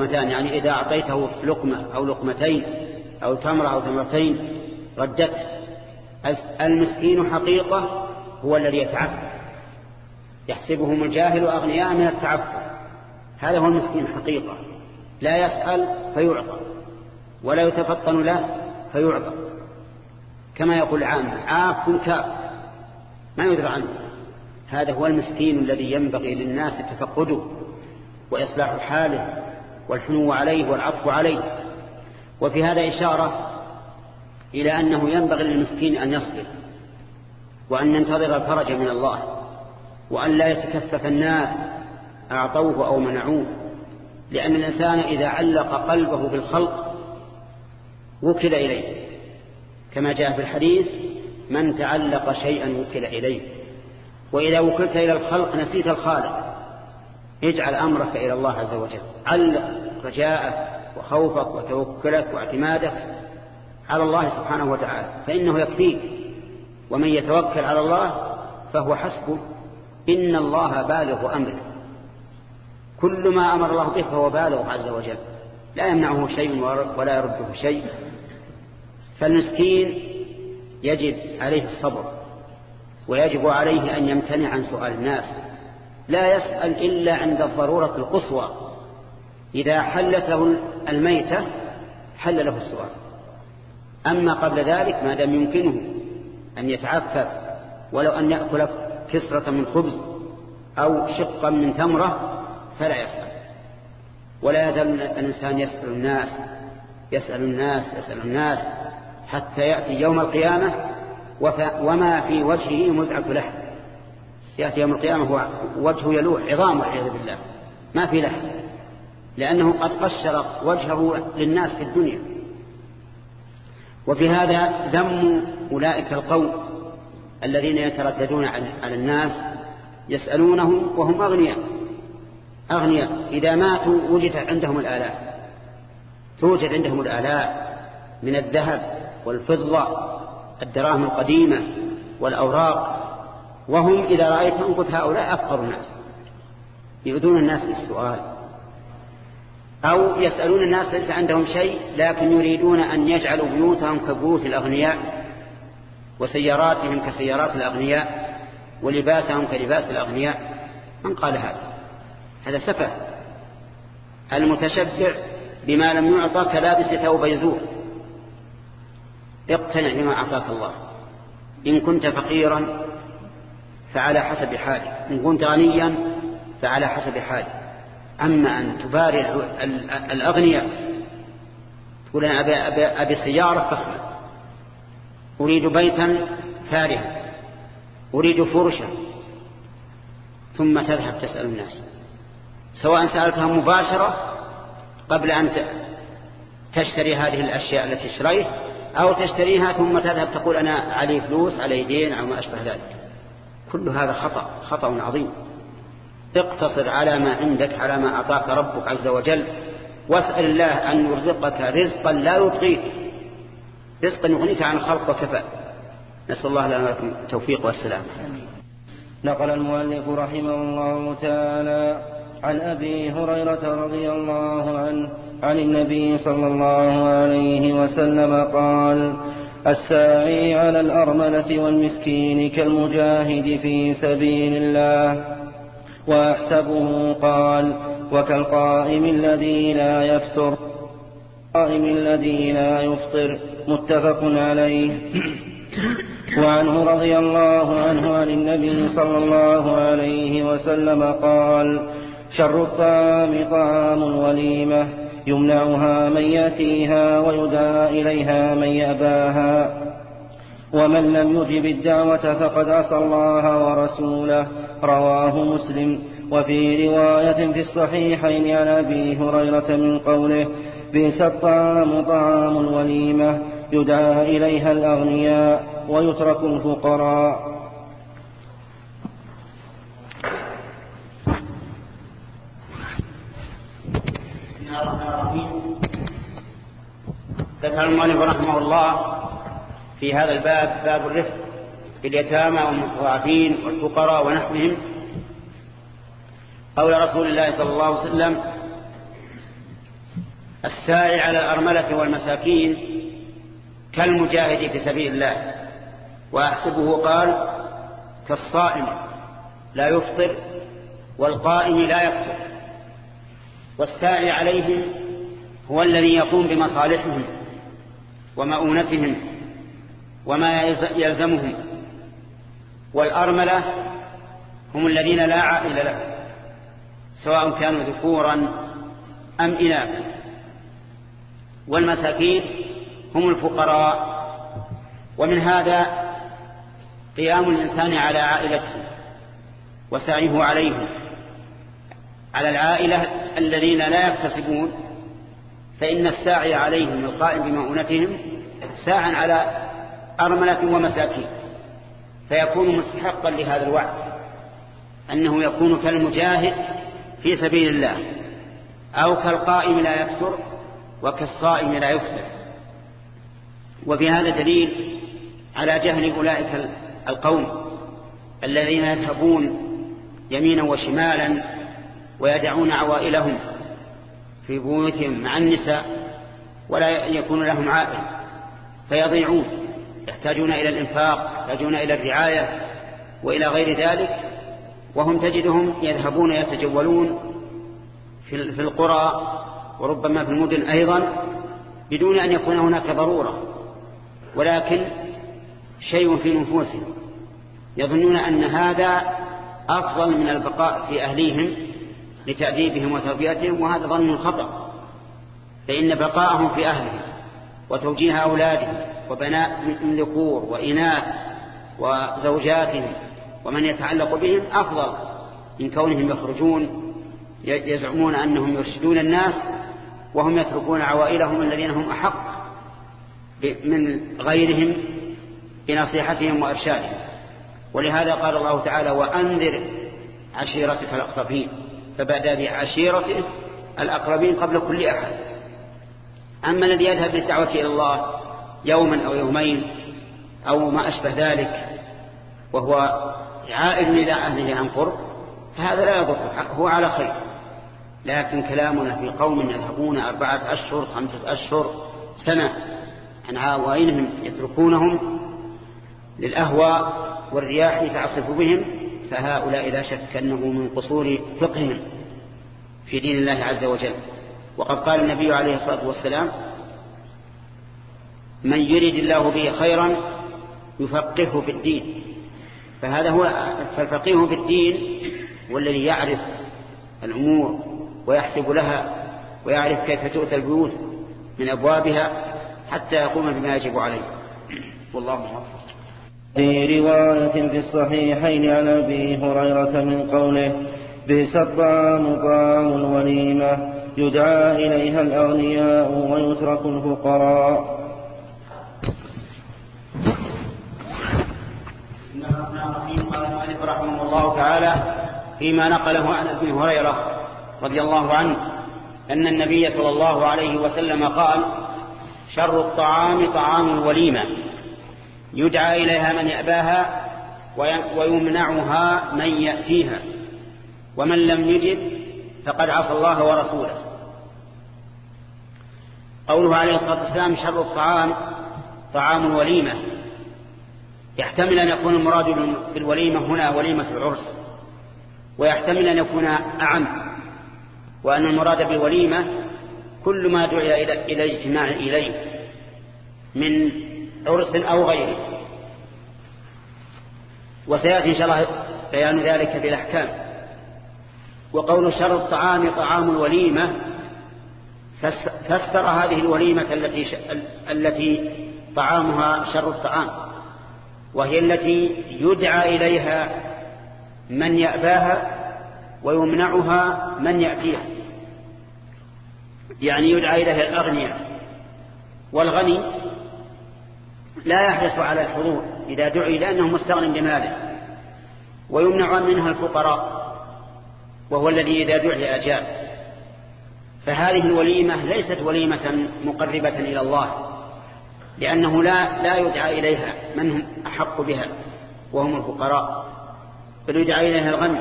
واللقمتان يعني إذا أعطيته لقمة أو لقمتين أو تمرة أو تمرتين ردته. المسكين حقيقة هو الذي يتعفف. يحسبهم الجاهل أغنياء من التعفف. هذا هو المسكين حقيقة. لا يسأل فيعطى ولا يتفطن له فيعطى. كما يقول عام عاف كاف. ما يدرى عنه. هذا هو المسكين الذي ينبغي للناس تفقده وإصلاح حاله. والحنو عليه والعطف عليه. وفي هذا إشارة إلى أنه ينبغي للمسكين أن يصبر وأن ينتظر الفرج من الله وأن لا يتكفف الناس أعطوه أو منعوه لأن الإنسان إذا علق قلبه بالخلق وكل إليه. كما جاء في الحديث من تعلق شيئا وكل إليه. وإذا وكلت إلى الخلق نسيت الخالق اجعل أمرك إلى الله عز وجل. علق. رجاءك وخوفك وتوكلك واعتمادك على الله سبحانه وتعالى فإنه يكفيك. ومن يتوكل على الله فهو حسبه. إن الله بالغ أمره. كل ما أمر الله به فهو بالغ عز وجل. لا يمنعه شيء ولا يرده شيء. فالمسكين يجب عليه الصبر ويجب عليه أن يمتنع عن سؤال الناس. لا يسأل إلا عند الضرورة القصوى. إذا حلته الميتة حل له السؤال أما قبل ذلك ما دام يمكنه أن يتعفف ولو أن يأكل كسرة من خبز أو شقا من تمرة فلا يسأل ولا يزال الإنسان يسأل الناس يسأل الناس يسأل الناس حتى يأتي يوم القيامة وما في وجهه مزعة لحم يأتي يوم القيامة وجهه يلوح عظام والعياذ بالله. ما في لحم. لأنه قد قشر وجهه للناس في الدنيا. وفي هذا ذم أولئك القوم الذين يترددون على الناس يسألونهم وهم أغنياء. أغنياء. إذا ماتوا وجد عندهم الآلاف توجد عندهم الآلاف من الذهب والفضة الدراهم القديمة والأوراق. وهم إذا رأيتهم قلت هؤلاء أفقر الناس. يؤذون الناس بالسؤال. أو يسألون الناس ليس عندهم شيء لكن يريدون أن يجعلوا بيوتهم كبيوت الأغنياء وسياراتهم كسيارات الأغنياء ولباسهم كلباس الأغنياء. من قال هذا؟ هذا سفه. المتشبع بما لم يعطى كلابس ثوب يزور. اقتنع بما أعطاك الله. إن كنت فقيرا فعلى حسب حالك. إن كنت غنيا فعلى حسب حالك. أما أن تباري الأغنياء تقول أنا أبي, أبي, أبي سيارة فخمة. أريد بيتا فارها. أريد فرشا. ثم تذهب تسأل الناس. سواء سألتهم مباشرة قبل أن تشتري هذه الأشياء التي اشتريت أو تشتريها ثم تذهب تقول أنا علي فلوس علي دين أو ما أشبه ذلك. كل هذا خطأ خطأ عظيم. اقتصر على ما عندك على ما أعطاك ربك عز وجل واسأل الله أن يرزقك رزقا لا يطغيك. رزقا يغنيك عن الخلق وكفى. نسأل الله لنا التوفيق والسلام. نقل المؤلف رحمه الله تعالى عن أبي هريرة رضي الله عنه عن النبي صلى الله عليه وسلم قال الساعي على الأرملة والمسكين كالمجاهد في سبيل الله. وأحسبه قال وكالقائم الذي لا يفتر القائم الذي لا يفطر متفق عليه. وعنه رضي الله عنه عن النبي صلى الله عليه وسلم قال شر الطعام طعام الوليمة يمنعها من يأتيها ويدعى إليها من يأباها. ومن لم يجب الدعوة فقد عصى الله ورسوله. رواه مسلم. وفي رواية في الصحيحين عن أبي هريرة من قوله بئس الطعام طعام الوليمة يدعى إليها الأغنياء ويترك الفقراء. ذكر المؤلف رحمه الله في هذا الباب باب الرفق باليتامى والمستضعفين والفقراء ونحوهم. قول رسول الله صلى الله عليه وسلم الساعي على الأرملة والمساكين كالمجاهد في سبيل الله. وأحسبه قال كالصائم لا يفطر والقائم لا يفطر. والساعي عليهم هو الذي يقوم بمصالحهم ومؤونتهم وما يلزمهم. والأرملة هم الذين لا عائل لهم سواء كانوا ذكورا أم إناثا. والمساكين هم الفقراء. ومن هذا قيام الإنسان على عائلته وسعيه عليهم. على العائلة الذين لا يكتسبون فإن الساعي عليهم القائم بمؤونتهم ساعا على أرملة ومساكين فيكون مستحقا لهذا الوعد أنه يكون كالمجاهد في سبيل الله أو كالقائم لا يفتر وكالصائم لا يفتر. وفي هذا دليل على جهل أولئك القوم الذين يذهبون يمينا وشمالا ويدعون عوائلهم في بيوتهم مع النساء ولا يكون لهم عائل فيضيعون. يحتاجون إلى الإنفاق يحتاجون إلى الرعاية وإلى غير ذلك وهم تجدهم يذهبون يتجولون في القرى وربما في المدن أيضا بدون أن يكون هناك ضرورة. ولكن شيء في نفوسهم. يظنون أن هذا أفضل من البقاء في أهليهم لتأديبهم وتربيتهم وهذا ظن خطأ. فإن بقاءهم في أهلهم وتوجيه أولادهم وبناء من ذكور وإناث وزوجاتهم ومن يتعلق بهم أفضل من كونهم يخرجون يزعمون أنهم يرشدون الناس وهم يتركون عوائلهم الذين هم أحق من غيرهم بنصيحتهم وإرشادهم. ولهذا قال الله تعالى وأنذر عشيرتك الأقربين. فبدأ بعشيرته الأقربين قبل كل أحد. أما الذي يذهب للدعوة إلى الله يوما أو يومين أو ما أشبه ذلك وهو عائد إلى أهله عن قرب فهذا لا يضر هو على خير. لكن كلامنا في قوم يذهبون أربعة أشهر خمسة أشهر سنة عن عوائلهم يتركونهم للأهواء والرياح تعصف بهم فهؤلاء لا شك أنه من قصور فقههم في دين الله عز وجل. وقد قال النبي عليه الصلاة والسلام من يريد الله به خيرا يفقهه في الدين. فهذا هو فالفقيه في الدين والذي يعرف الأمور ويحسب لها ويعرف كيف تؤتى البيوت من أبوابها حتى يقوم بما يجب عليه. والله موفق. في رواية في الصحيحين عن أبي هريرة من قوله بئس الطعام طعام الوليمة. يدعى إليها الأغنياء ويترك الفقراء. رحمه الله تعالى فيما نقله عن أبي هريرة رضي الله عنه أن النبي صلى الله عليه وسلم قال شر الطعام طعام الوليمة. يدعى إليها من يأباها ويمنعها من يأتيها. ومن لم يجب فقد عصى الله ورسوله. قوله عليه الصلاة والسلام شر الطعام طعام الوليمة. يحتمل أن يكون المراد بالوليمة هنا وليمة العرس. ويحتمل أن يكون أعم. وأن المراد بالوليمة كل ما دعي إلى الاجتماع إليه من عرس أو غيره. وسيأتي إن شاء الله بيان ذلك بالأحكام. وقول شر الطعام طعام الوليمة فسر هذه الوليمة التي التي طعامها شر الطعام وهي التي يدعى إليها من يأباها ويمنعها من يأتيها. يعني يدعى إليها الأغنياء. والغني لا يحرص على الحضور إذا دعي لأنه مستغن بماله ويمنع منها الفقراء وهو الذي إذا دعي أجاب. فهذه الوليمة ليست وليمة مقربة إلى الله لأنه لا, لا يدعى إليها من هم أحق بها وهم الفقراء بل يدعى إليها الغني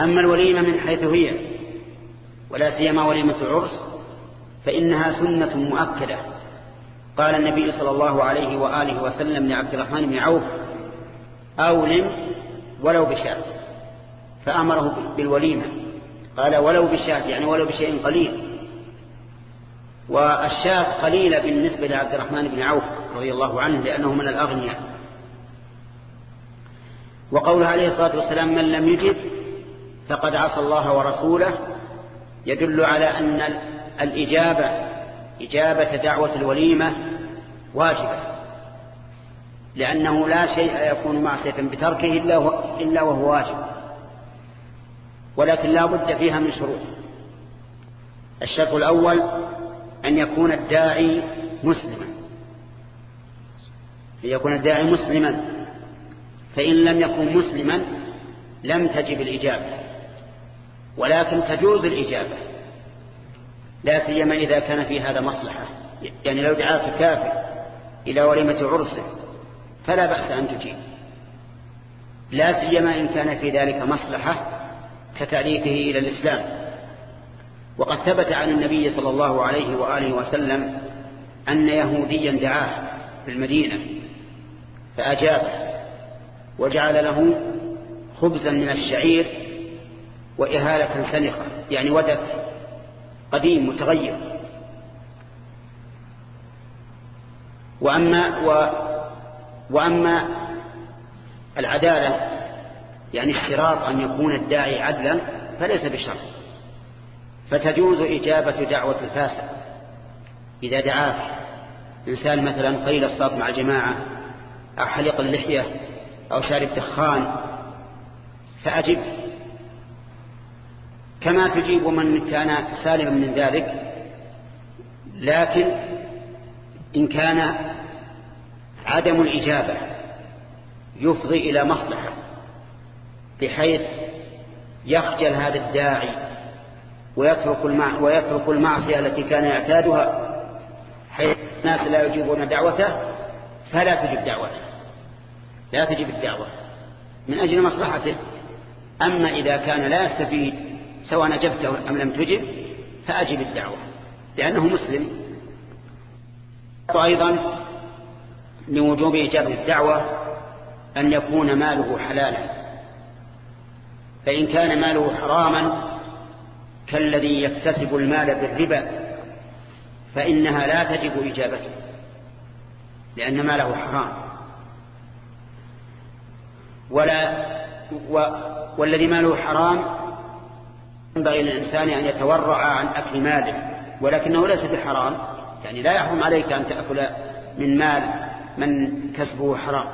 أما الوليمة من حيث هي ولا سيما وليمة العرس فإنها سنة مؤكدة. قال النبي صلى الله عليه وآله وسلم لعبد الرحمن بن عوف أولم ولو بشاة فأمره بالوليمة. قال ولو بشاة يعني ولو بشيء قليل. والشاة قليلة بالنسبة لعبد الرحمن بن عوف رضي الله عنه لأنه من الأغنياء. وقوله عليه الصلاة والسلام من لم يجب فقد عصى الله ورسوله يدل على أن الإجابة إجابة دعوة الوليمة واجبة. لأنه لا شيء يكون معصية بتركه إلا وهو واجب. ولكن لا بد فيها من شروط. الشرط الأول أن يكون الداعي مسلما. أن يكون الداعي مسلما. فإن لم يكن مسلما لم تجب الإجابة. ولكن تجوز الإجابة. لا سيما إذا كان في هذا مصلحة. يعني لو دعاك كافر إلى وليمة عرسه فلا بأس أن تجيب. لا سيما إن كان في ذلك مصلحة كتعريفه إلى الإسلام. وقد ثبت عن النبي صلى الله عليه وآله وسلم أن يهوديا دعاه في المدينة فأجاب وجعل له خبزا من الشعير وإهالة سنخة يعني ودك قديم متغير. وأما, و وأما العدالة يعني اشتراط أن يكون الداعي عدلا فليس بشرط. فتجوز إجابة دعوة الفاسد إذا دعاك إنسان مثلا قيل الصوت مع الجماعة أو حلق اللحية أو شارب دخان فأجب. كما تجيب من كان سالما من ذلك لكن إن كان عدم الإجابة يفضي إلى مصلحة. بحيث يخجل هذا الداعي ويترك, المع... ويترك المعصية التي كان يعتادها حيث الناس لا يجيبون دعوته فلا تجب دعوته. لا تجب الدعوة. من أجل مصلحته. أما إذا كان لا يستفيد سواء أجبته أم لم تجب فأجب الدعوة. لأنه مسلم. وأيضا لوجوب إجابة الدعوة أن يكون ماله حلالا. فإن كان ماله حراما كالذي يكتسب المال بالربا فإنها لا تجب إجابته لأن ماله حرام. ولا و والذي ماله حرام ينبغي للإنسان أن يتورع عن أكل ماله ولكنه ليس بحرام يعني لا يحرم عليك أن تأكل من مال من كسبه حرام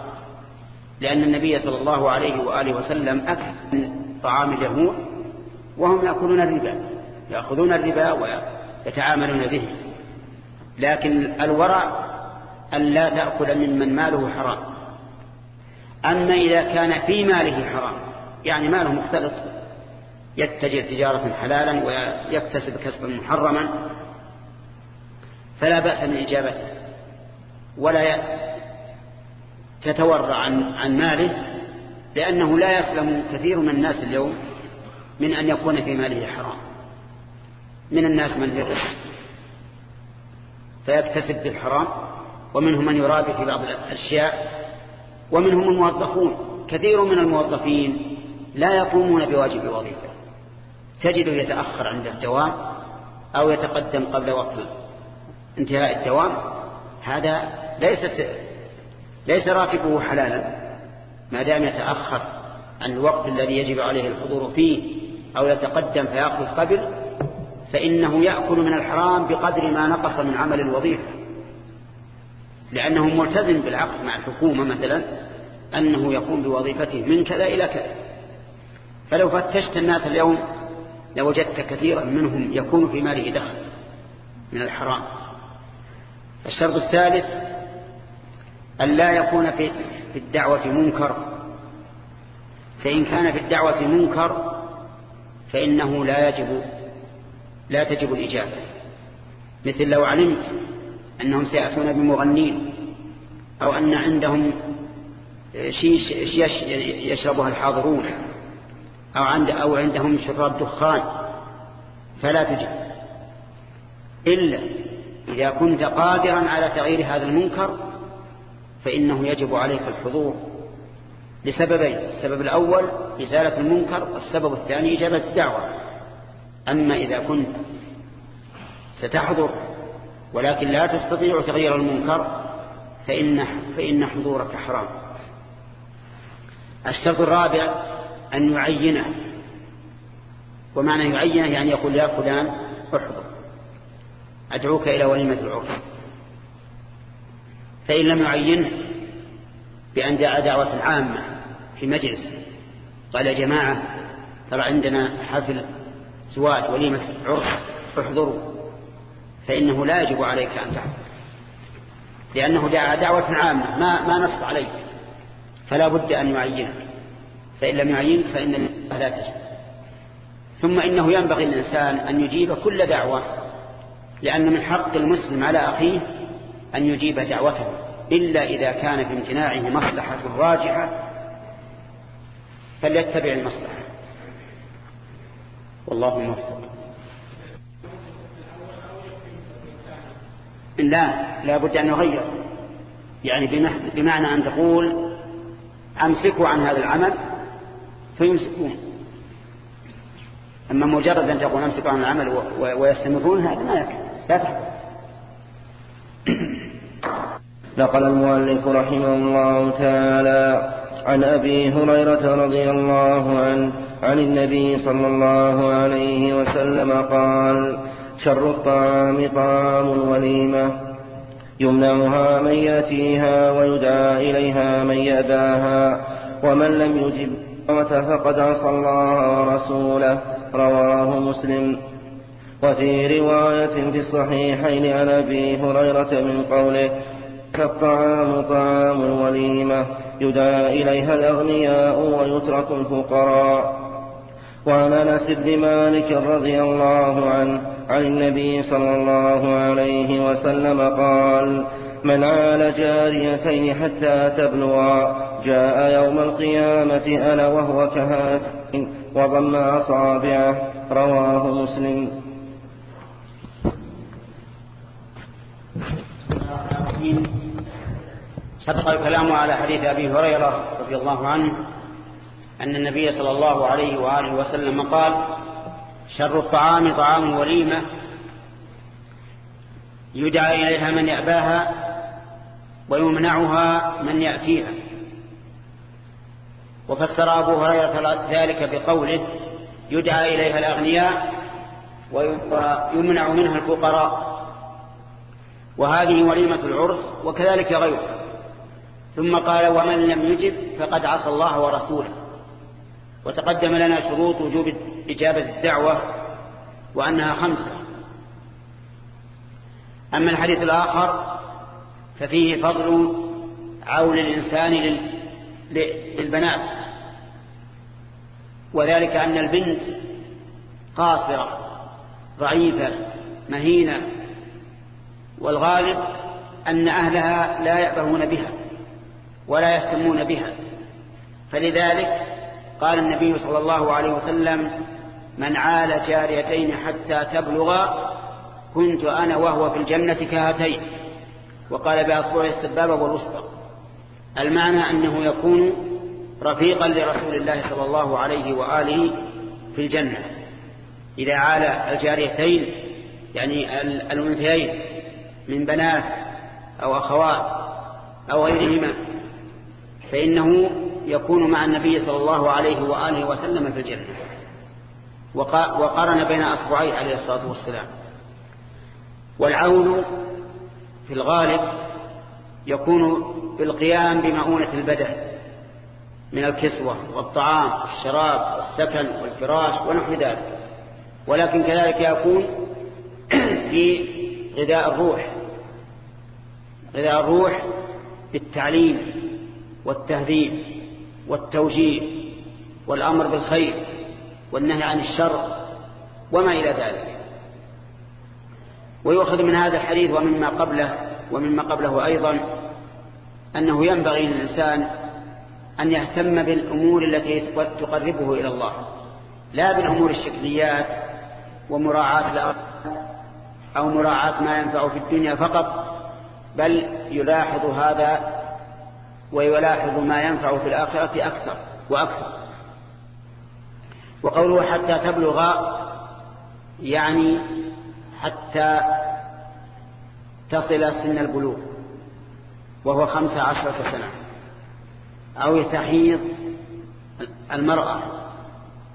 لأن النبي صلى الله عليه وآله وسلم أكل طعام اليهود وهم يأكلون الربا يأخذون الربا ويتعاملون به. لكن الورع أن لا تأكل ممن ماله حرام. أما إذا كان في ماله حرام يعني ماله مختلط يتجر تجارة حلالا ويكتسب كسبا محرما فلا بأس من إجابته. ولا تتورع عن ماله لأنه لا يسلم كثير من الناس اليوم من أن يكون في ماله حرام. من الناس من يغش فيكتسب بالحرام ومنهم من يرابي في بعض الأشياء ومنهم الموظفون. كثير من الموظفين لا يقومون بواجب وظيفة. تجده يتأخر عند الدوام أو يتقدم قبل وقت انتهاء الدوام. هذا ليست ليس راتبه حلالا. ما دام يتأخر عن الوقت الذي يجب عليه الحضور فيه أو يتقدم فيأخذ قبل فإنه يأكل من الحرام بقدر ما نقص من عمل الوظيفة. لأنه ملتزم بالعقد مع الحكومة مثلا أنه يقوم بوظيفته من كذا إلى كذا. فلو فتشت الناس اليوم لوجدت كثيرا منهم يكون في ماله دخل من الحرام. الشرط الثالث أن لا يكون في الدعوة منكر. فإن كان في الدعوة منكر فإنه لا يجب لا تجب الإجابة. مثل لو علمت أنهم سيأتون بمغنين أو أن عندهم شيش يشربها الحاضرون أو, عند أو عندهم شراب دخان فلا تجب. إلا إذا كنت قادرا على تغيير هذا المنكر فإنه يجب عليك الحضور لسببين السبب الأول إزالة المنكر والسبب الثاني إجابة الدعوة. أما إذا كنت ستحضر ولكن لا تستطيع تغيير المنكر فإن, فإن حضورك حرام. الشرط الرابع أن يعينه. ومعنى يعينه يعني يقول يا فلان احضر. أدعوك إلى وليمة العرس فإن لم يعينه بأن جاء دعوة عامة في مجلس قال يا جماعة ترى عندنا حفل زواج وليمة عرس احضروا فإنه لا يجب عليك أن تحضر لأنه دعا دعوة عامة ما, ما نص عليك فلا بد أن يعينك فإن لم يعينك فإن لا تجب. ثم إنه ينبغي الإنسان أن يجيب كل دعوة لأن من حق المسلم على أخيه أن يجيب دعوته إلا إذا كان في امتناعه مصلحة راجحة فليتبع المصلحة. والله موفق. لا لا بد أن يغير يعني بمعنى أن تقول أمسكوا عن هذا العمل فيمسكون. أما مجرد أن تقول أمسكوا عن العمل ويستمرون هذا ما يكفي لا تحفظ نقل المؤلف رحمه الله تعالى عن أبي هريرة رضي الله عنه عن النبي صلى الله عليه وسلم قال شر الطعام طعام الوليمة. يمنعها من يأتيها ويدعى إليها من يأباها ومن لم يجب فقد عصى الله ورسوله. رواه مسلم. وفي رواية في الصحيحين عن أبي هريرة من قوله كالطعام طعام الوليمة يدعى إليها الأغنياء ويترك الفقراء. وعن أنس بن مالك رضي الله عنه عن النبي صلى الله عليه وسلم قال من عال جاريتين حتى تبلغا جاء يوم القيامة أنا وهو كهات وضم أصابعه. رواه مسلم. سبق الكلام على حديث أبي هريرة رضي الله عنه أن النبي صلى الله عليه وآله وسلم قال شر الطعام طعام وليمة يدعى إليها من يأباها ويمنعها من يأتيها. وفسر أبو هريرة ذلك بقوله يدعى إليها الأغنياء ويمنع منها الفقراء. وهذه وليمة العرس وكذلك غيرها ثم قال ومن لم يجب فقد عصى الله ورسوله. وتقدم لنا شروط وجوب إجابة الدعوة وأنها خمسة. أما الحديث الآخر ففيه فضل عون الإنسان للبنات. وذلك أن البنت قاصرة ضعيفة مهينة والغالب أن أهلها لا يأبهون بها ولا يهتمون بها. فلذلك قال النبي صلى الله عليه وسلم من عال جاريتين حتى تبلغا كنت أنا وهو في الجنة كهاتين. وقال بأصبع السبابة والوسطى. المعنى أنه يكون رفيقا لرسول الله صلى الله عليه وآله في الجنة. إذا عال الجاريتين يعني الأنثيين من بنات أو أخوات أو غيرهما فإنه يكون مع النبي صلى الله عليه وآله وسلم في الجنة. وقارن بين أصبعيه عليه الصلاة والسلام. والعون في الغالب يكون بالقيام بمعونة البدن من الكسوة والطعام والشراب والسكن والفراش ونحو ذلك. ولكن كذلك يكون في غذاء الروح. غذاء الروح بالتعليم والتهذيب والتوجيه والأمر بالخير والنهي عن الشر وما إلى ذلك. ويؤخذ من هذا الحديث ومما قبله ومما قبله أيضا أنه ينبغي للإنسان أن يهتم بالأمور التي تقربه إلى الله لا بالأمور الشكليات ومراعاة الأرض أو مراعاة ما ينفع في الدنيا فقط بل يلاحظ هذا ويلاحظ ما ينفع في الآخرة أكثر وأكثر. وقوله حتى تبلغ يعني حتى تصل سن البلوغ وهو خمس عشرة سنة أو تحيض المرأة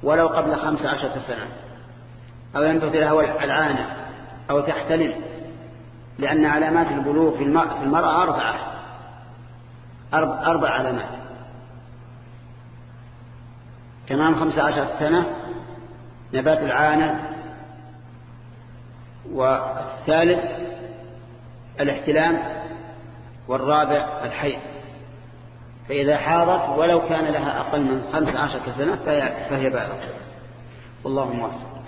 ولو قبل خمس عشرة سنة أو ينبت لها العانة أو تحتلم لأن علامات البلوغ في المرأة أربعة. أربع علامات. تمام خمسة عشر سنة نبات العانة. والثالث الاحتلام. والرابع الحيض فإذا حاضت ولو كان لها أقل من خمس عشر سنة فهي بالغة والله موفق.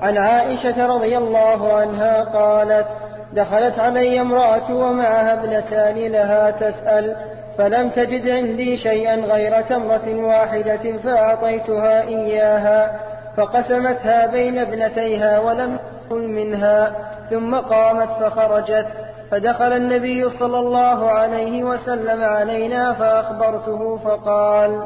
عن عائشة رضي الله عنها قالت دخلت علي امرأة ومعها ابنتان لها تسأل فلم تجد عندي شيئا غير تمرة واحدة فأعطيتها إياها فقسمتها بين ابنتيها ولم تكن منها ثم قامت فخرجت فدخل النبي صلى الله عليه وسلم علينا فأخبرته فقال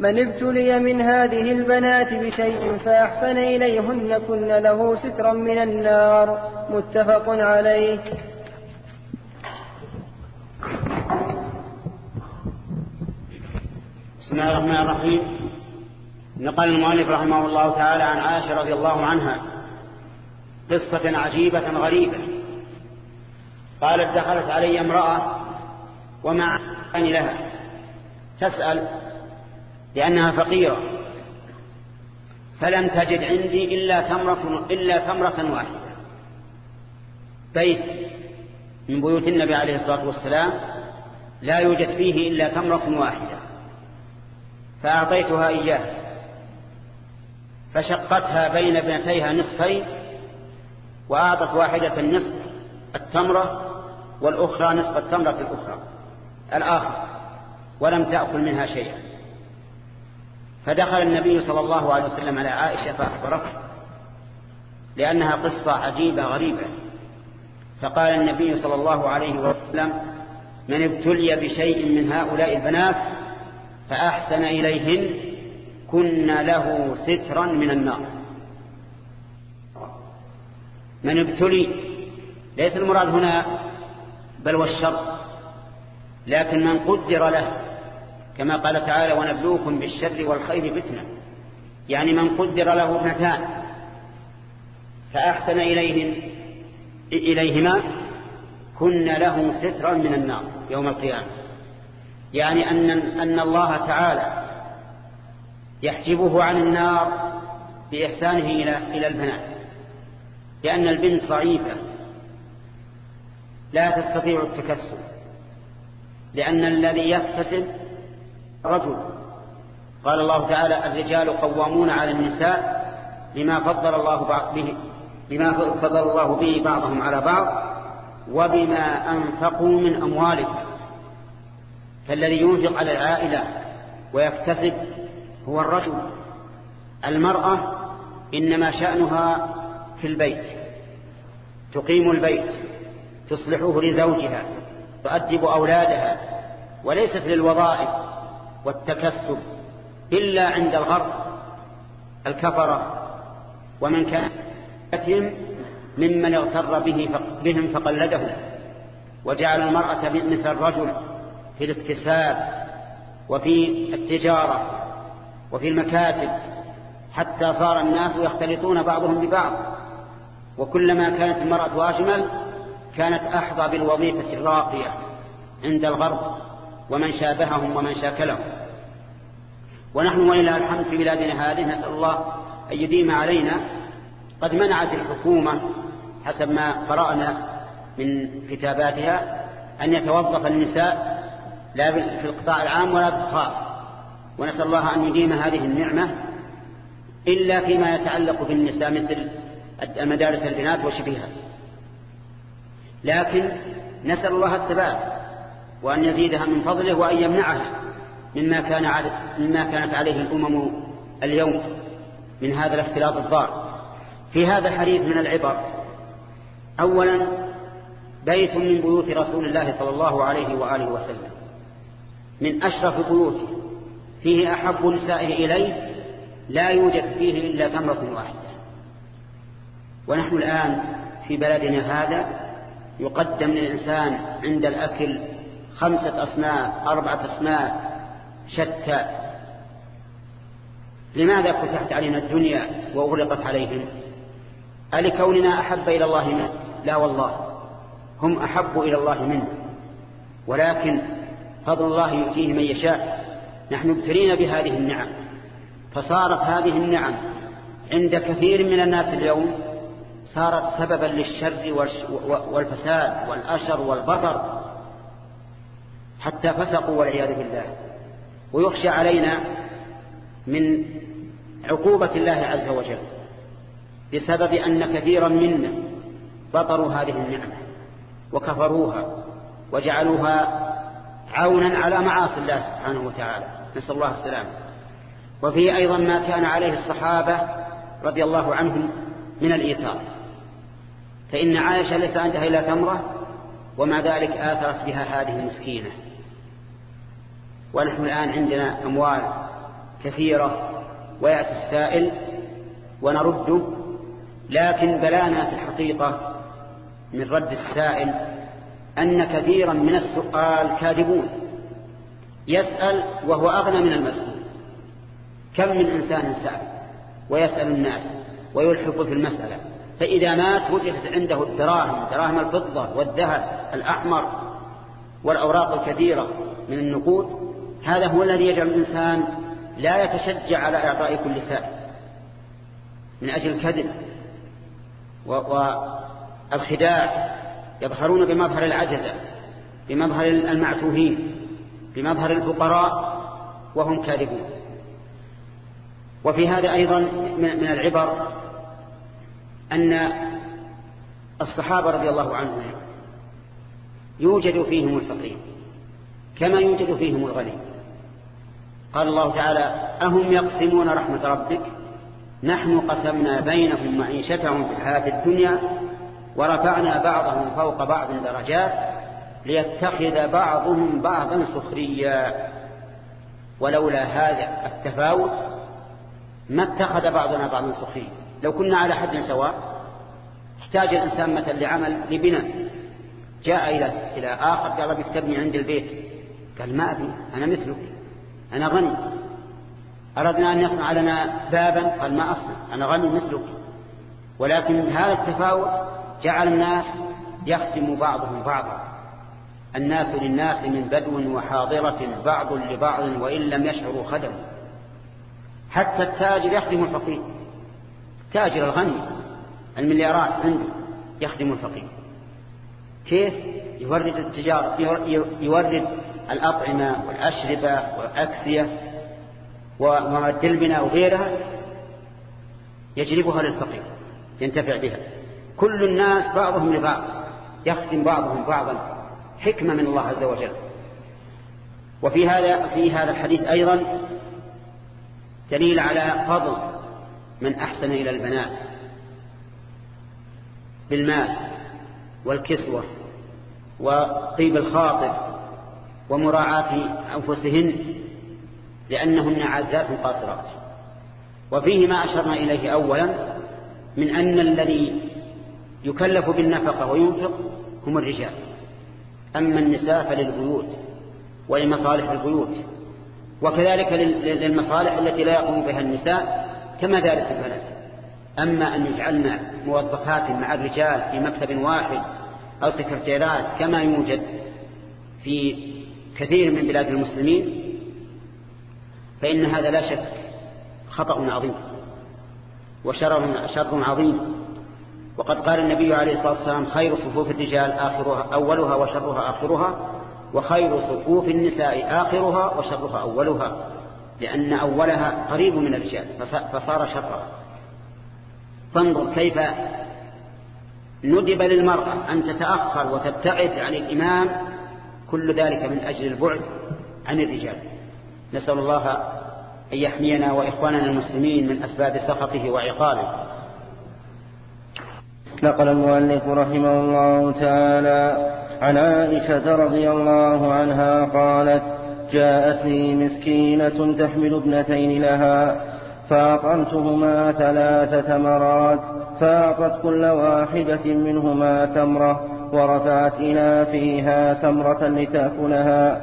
من ابتلي من هذه البنات بشيء فأحسن إليهن كن له سترا من النار. متفق عليه. بسم الله الرحمن الرحيم. نقل المؤلف رحمه الله تعالى عن عائشة رضي الله عنها قصة عجيبة غريبة. قالت دخلت علي امرأة ومع لها. تسأل لأنها فقيرة. فلم تجد عندي إلا تمرة, إلا تمرة واحدة. بيت من بيوت النبي عليه الصلاة والسلام لا يوجد فيه إلا تمرة واحدة. فأعطيتها إياه. فشقتها بين ابنتيها نصفين وأعطت واحدة نصف التمرة والأخرى نصف التمرة الأخرى. الآخر. ولم تأكل منها شيئا. فدخل النبي صلى الله عليه وسلم على عائشة فأخبرته لأنها قصة عجيبة غريبة. فقال النبي صلى الله عليه وسلم من ابتلي بشيء من هؤلاء البنات فأحسن إليهن كن له سترا من النار. من ابتلي ليس المراد هنا بل والشر لكن من قدر له كما قال تعالى ونبلوكم بالشر والخير فتنة. يعني من قدر له ابنتان فأحسن إليهن إليهما كن له سترا من النار يوم القيامة. يعني أن, أن الله تعالى يحجبه عن النار بإحسانه إلى, إلى البنات لأن البنت ضعيفة لا تستطيع التكسب لأن الذي يكتسب رجل. قال الله تعالى الرجال قوامون على النساء بما فضل الله به بما فضل الله به بعضهم على بعض وبما أنفقوا من أموالهم. فالذي ينفق على العائلة ويكتسب هو الرجل. المرأة إنما شأنها في البيت. تقيم البيت تصلحه لزوجها تؤدب أولادها وليست للوظائف. والتكسب إلا عند الغرب الكفرة ومن كان ممن اغتر به بهم فقلده وجعل المرأة مثل الرجل في الاكتساب وفي التجارة وفي المكاتب حتى صار الناس يختلطون بعضهم ببعض. وكلما كانت المرأة أجمل كانت أحظى بالوظيفة الراقية عند الغرب ومن شابههم ومن شاكلهم. ونحن ولله الحمد في بلادنا هذه نسأل الله أن يديم علينا. قد منعت الحكومة حسب ما قرأنا من كتاباتها أن يتوظف النساء لا في القطاع العام ولا في الخاص ونسأل الله أن يديم هذه النعمة إلا فيما يتعلق بالنساء مثل مدارس البنات وشبهها لكن نسأل الله الثبات وأن يزيدها من فضله وأن يمنعها مما, كان مما كانت عليه الأمم اليوم من هذا الاختلاط الضار. في هذا الحديث من العبر أولا بيت من بيوت رسول الله صلى الله عليه وآله وسلم. من أشرف بيوته فيه أحب نسائه إليه لا يوجد فيه إلا تمرة واحدة. ونحن الآن في بلدنا هذا يقدم للإنسان عند الأكل خمسة أصناف أربعة أصناف شتى. لماذا فتحت علينا الدنيا وأغلقت عليهم؟ ألكوننا أحب إلى الله منه لا والله. هم أحب إلى الله منه. ولكن فضل الله يؤتيه من يشاء. نحن ابتلينا بهذه النعم. فصارت هذه النعم عند كثير من الناس اليوم. صارت سببا للشر والفساد والأشر والبطر. حتى فسقوا والعياذ بالله. ويخشى علينا من عقوبة الله عز وجل بسبب أن كثيرا منا بطروا هذه النعمة وكفروها وجعلوها عونا على معاصي الله سبحانه وتعالى. نسأل الله السلامة وفيه أيضا ما كان عليه الصحابة رضي الله عنهم من الإيثار. فإن عائشة ليس عندها إلا تمرة ومع ذلك آثرت بها هذه المسكينة. ونحن الآن عندنا أموال كثيرة ويأتي السائل ونرده لكن بلانا في الحقيقة من رد السائل أن كثيرا من السؤال كاذبون. يسأل وهو أغنى من المسؤول. كم من إنسان سأل ويسأل الناس ويلحق في المسألة. فإذا مات وجدت عنده الدراهم دراهم الفضة والذهب الأحمر والأوراق الكثيرة من النقود هذا هو الذي يجعل الإنسان لا يتشجع على إعطاء كل سائل من أجل الكذب والخداع يظهرون بمظهر العجزة بمظهر المعتوهين بمظهر الفقراء وهم كاذبون. وفي هذا أيضا من العبر أن الصحابة رضي الله عنهم يوجد فيهم الفقير كما يوجد فيهم الغني. قال الله تعالى أهم يقسمون رحمة ربك؟ نحن قسمنا بينهم معيشتهم في الحياة الدنيا ورفعنا بعضهم فوق بعض درجات ليتخذ بعضهم بعضا سخريا. ولولا هذا التفاوت ما اتخذ بعضنا بعضا سخريا. لو كنا على حد سواء احتاج الإنسان مثلا لعمل لبناء. جاء إلى إلى آخر قال بيستبني عند البيت. قال ما أبي أنا مثلك. أنا غني. أردنا أن يصنع لنا بابا؟ قال ما أصنع أنا غني مثلك. ولكن هذا التفاوت جعل الناس يخدم بعضهم بعضا. الناس للناس من بدو وحاضرة بعض لبعض وإن لم يشعروا خدم. حتى التاجر يخدم الفقير. تاجر الغني المليارات عنده يخدم الفقير. كيف؟ يورد التجارة يورد الأطعمة والأشربة والأكسية ومواد البناء وغيرها يجلبها للفقير ينتفع بها. كل الناس بعضهم لبعض يخدم بعضهم بعضا. حكمة من الله عز وجل. وفي هذا في هذا الحديث أيضا دليل على فضل من أحسن إلى البنات بالمال والكسوة وطيب الخاطر. ومراعاة أنفسهن لأنهن عزات قاصرات. وفيه ما أشرنا إليه أولا من أن الذي يكلف بالنفقة وينفق هم الرجال. أما النساء فللبيوت ولمصالح البيوت. وكذلك للمصالح التي لا يقوم بها النساء كما ذلك البلد أما أن يجعلنا موظفات مع الرجال في مكتب واحد أو سكرتيرات كما يوجد في كثير من بلاد المسلمين فإن هذا لا شك خطأ عظيم وشر شر عظيم. وقد قال النبي عليه الصلاة والسلام خير صفوف الرجال آخرها أولها وشرها آخرها وخير صفوف النساء آخرها وشرها أولها لأن أولها قريب من الرجال فصار شرها. فانظر كيف ندب للمرأة أن تتأخر وتبتعد عن الإمام كل ذلك من أجل البعد عن الرجال. نسأل الله أن يحمينا وإخواننا المسلمين من أسباب سخطه وعقابه. نقل المؤلف رحمه الله تعالى عن عائشة رضي الله عنها قالت جاءتني مسكينة تحمل ابنتين لها فأطعمتهما ثلاث تمرات فأعطت كل واحدة منهما تمرة ورفعت إلى فيها تمرة لتأكلها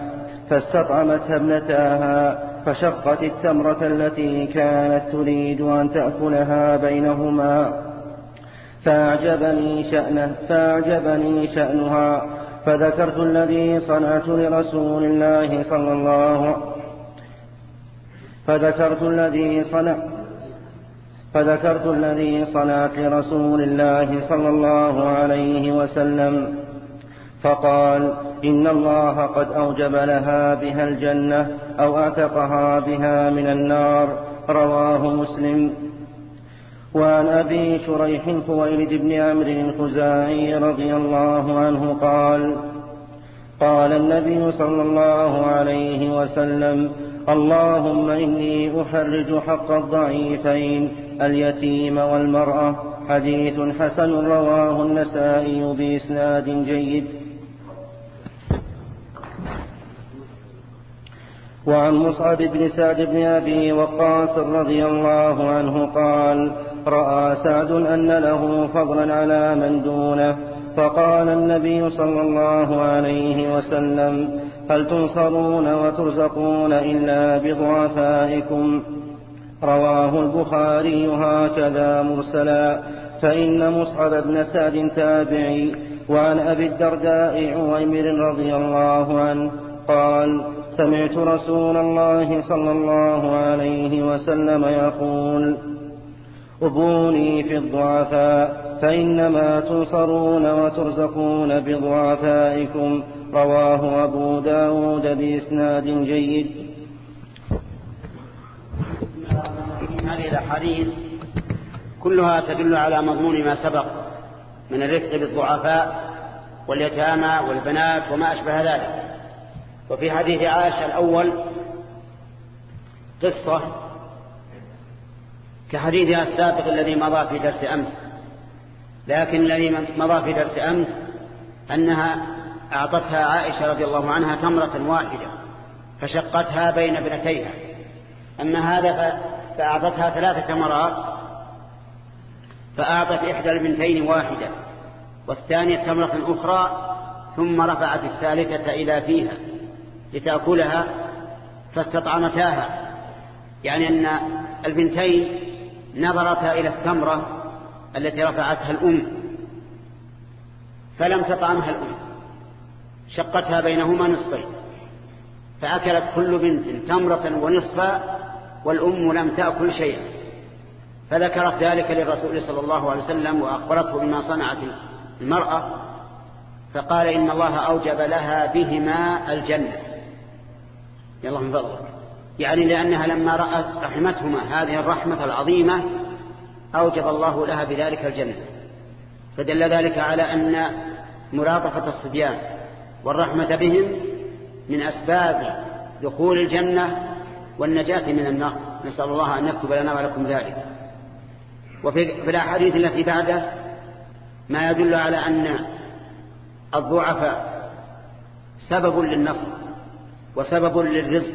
فاستطعمتها ابنتاها فشقت التمرة التي كانت تريد أن تأكلها بينهما. فأعجبني شأنه فأعجبني شأنها. فذكرت الذي صنعت لرسول الله صلى الله فذكرت الذي صنع فذكرت الذي صنعت لرسول الله صلى الله عليه وسلم فقال إن الله قد أوجب لها بها الجنة أو أعتقها بها من النار رواه مسلم. وعن أبي شريح خويلد بن عمرو الخزاعي رضي الله عنه قال قال النبي صلى الله عليه وسلم اللهم إني أحرج حق الضعيفين اليتيم والمرأة. حديث حسن رواه النسائي بإسناد جيد. وعن مصعب بن سعد بن أبي وقاص رضي الله عنه قال رأى سعد أن له فضلا على من دونه. فقال النبي صلى الله عليه وسلم هل تنصرون وترزقون إلا بضعفائكم؟ رواه البخاري هكذا مرسلا. فإن مصعب بن سعد تابعي وعن أبي الدرداء عويمر رضي الله عنه قال سمعت رسول الله صلى الله عليه وسلم يقول أبوني في الضعفاء فإنما تنصرون وترزقون بضعفائكم. رواه أبو داود بإسناد جيد. هذه الأحاديث كلها تدل على مضمون ما سبق من الرفق بالضعفاء واليتامى والبنات وما أشبه ذلك. وفي حديث عائشة الأول قصة كحديثها السابق الذي مضى في درس أمس. لكن الذي مضى في درس أمس أنها أعطتها عائشة رضي الله عنها تمرة واحدة فشقتها بين ابنتيها. أما هذا فأعطتها ثلاثة تمرات فأعطت إحدى البنتين واحدة والثانية تمرة أخرى ثم رفعت الثالثة إلى فيها لتأكلها فاستطعمتاها. يعني أن البنتين نظرتا إلى التمرة التي رفعتها الأم فلم تطعمها الأم شقتها بينهما نصفين فأكلت كل بنت تمرة ونصفا والأم لم تأكل شيئا. فذكرت ذلك للرسول صلى الله عليه وسلم وأخبرته بما صنعت المرأة فقال إن الله أوجب لها بهما الجنة. يلا من فضلك. يعني لأنها لما رأت رحمتهما هذه الرحمة العظيمة أوجب الله لها بذلك الجنة. فدل ذلك على أن مرافقة الصبيان والرحمة بهم من أسباب دخول الجنة والنجاة من النار. نسأل الله أن يكتب لنا ولكم ذلك. وفي الأحاديث التي بعده ما يدل على أن الضعفاء سبب للنصر وسبب للرزق.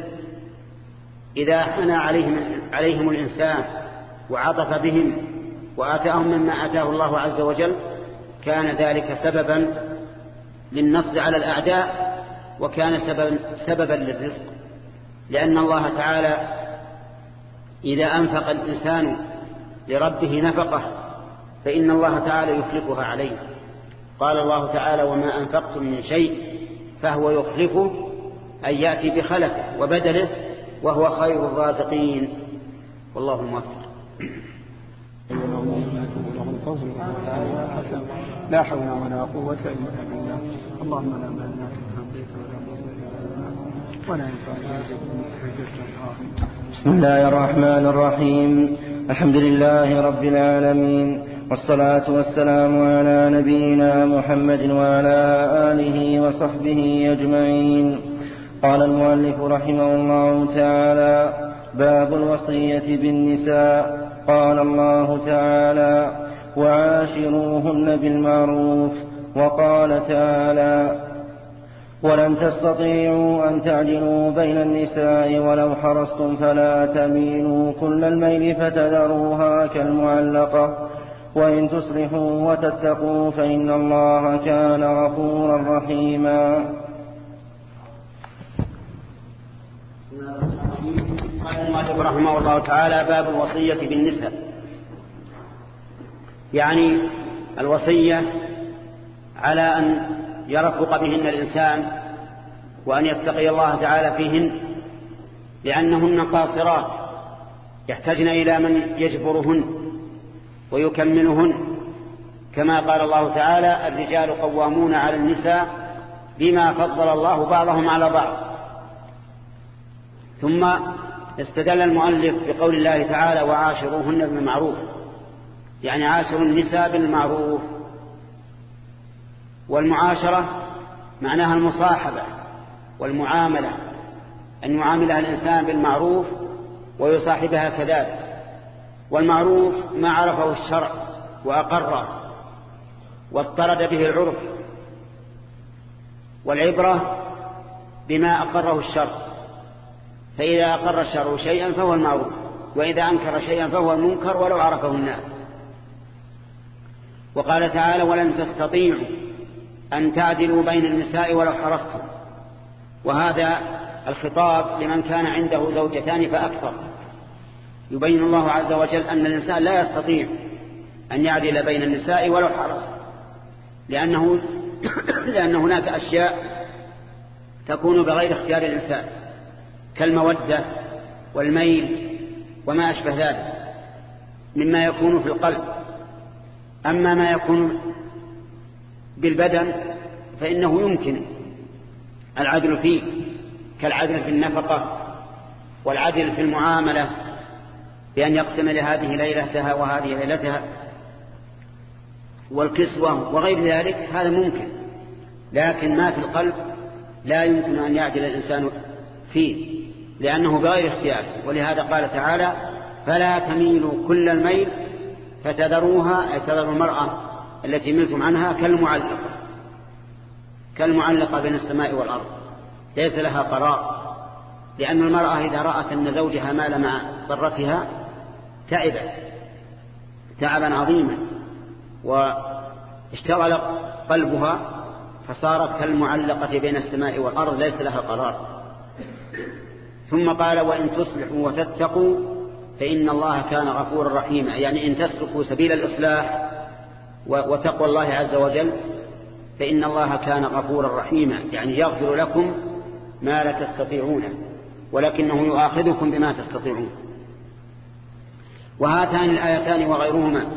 إذا حنى عليهم, عليهم الإنسان وعطف بهم وآتاهم مما آتاه الله عز وجل كان ذلك سببا للنصر على الأعداء وكان سببا, سببا للرزق. لأن الله تعالى إذا أنفق الإنسان لربه نفقة فإن الله تعالى يخلفها عليه. قال الله تعالى وما أنفقتم من شيء فهو يخلفه أن يأتي بخلفه وبدله وهو خير الرازقين. والله موفق. لا حول ولا قوة إلا بالله. اللهم لا مانع. بسم الله الرحمن الرحيم. الحمد لله رب العالمين والصلاة والسلام على نبينا محمد وعلى آله وصحبه أجمعين. قال المؤلف رحمه الله تعالى باب الوصية بالنساء. قال الله تعالى وعاشروهن بالمعروف. وقال تعالى ولن تستطيعوا أن تعدلوا بين النساء ولو حرصتم فلا تميلوا كل الميل فتذروها كالمعلقة وإن تصلحوا وتتقوا فإن الله كان غفورا رحيما. قال رحمه الله تعالى باب الوصية بالنساء. يعني الوصية على أن يرفق بهن الإنسان وأن يتقي الله تعالى فيهن لأنهن قاصرات يحتاجن إلى من يجبرهن ويكملهن. كما قال الله تعالى الرجال قوامون على النساء بما فضل الله بعضهم على بعض. ثم استدل المؤلف بقول الله تعالى وعاشروهن بالمعروف. يعني عاشروا النساء بالمعروف. والمعاشرة معناها المصاحبة والمعاملة أن يعاملها الإنسان بالمعروف ويصاحبها كذلك. والمعروف ما عرفه الشرع وأقره واضطرد به العرف والعبرة بما أقره الشرع فإذا أقر الشرع شيئا فهو المعروف وإذا أنكر شيئا فهو المنكر ولو عرفه الناس. وقال تعالى ولن تستطيعوا أن تعدلوا بين النساء ولو حرصتم. وهذا الخطاب لمن كان عنده زوجتان فأكثر. يبين الله عز وجل أن الإنسان لا يستطيع أن يعدل بين النساء ولو حرص. لأنه, لأن هناك أشياء تكون بغير اختيار الإنسان. كالمودة والميل وما أشبه ذلك. مما يكون في القلب. أما ما يكون بالبدن فإنه يمكن العدل فيه كالعدل في النفقة والعدل في المعاملة بأن يقسم لهذه ليلتها وهذه ليلتها والكسوة وغير ذلك هذا ممكن لكن ما في القلب لا يمكن أن يعدل الإنسان فيه لأنه بغير اختيار. ولهذا قال تعالى فلا تميلوا كل الميل فتذروها أي تذروا المرأة التي ملتم عنها كالمعلقة. كالمعلقة بين السماء والأرض. ليس لها قرار. لأن المرأة إذا رأت أن زوجها مال مع ضرتها تعبت. تعبا عظيما. واشتغل قلبها فصارت كالمعلقة بين السماء والأرض. ليس لها قرار. ثم قال وإن تصلحوا وتتقوا فإن الله كان غفورا رحيما. يعني إن تسلكوا سبيل الإصلاح وتقوى الله عز وجل فإن الله كان غفورا رحيما يعني يغفر لكم ما لا تستطيعونه ولكنه يؤاخذكم بما تستطيعون. وهاتان الآيتان وغيرهما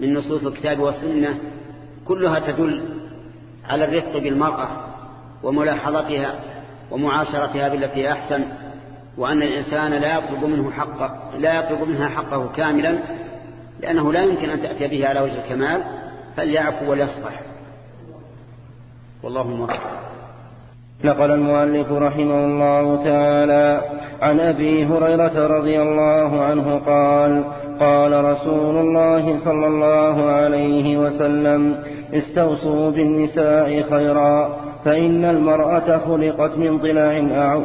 من نصوص الكتاب والسنة كلها تدل على الرفق بالمرأة وملاحظتها ومعاشرتها بالتي أحسن وأن الإنسان لا يطلب منه حقه لا يطلب منها حقه كاملا لأنه لا يمكن أن تأتي به على وجه الكمال فليعفو وليصفح. والله موفق. نقل المؤلف رحمه الله تعالى عن أبي هريرة رضي الله عنه قال قال رسول الله صلى الله عليه وسلم استوصوا بالنساء خيرا فإن المرأة خلقت من ضلع أعو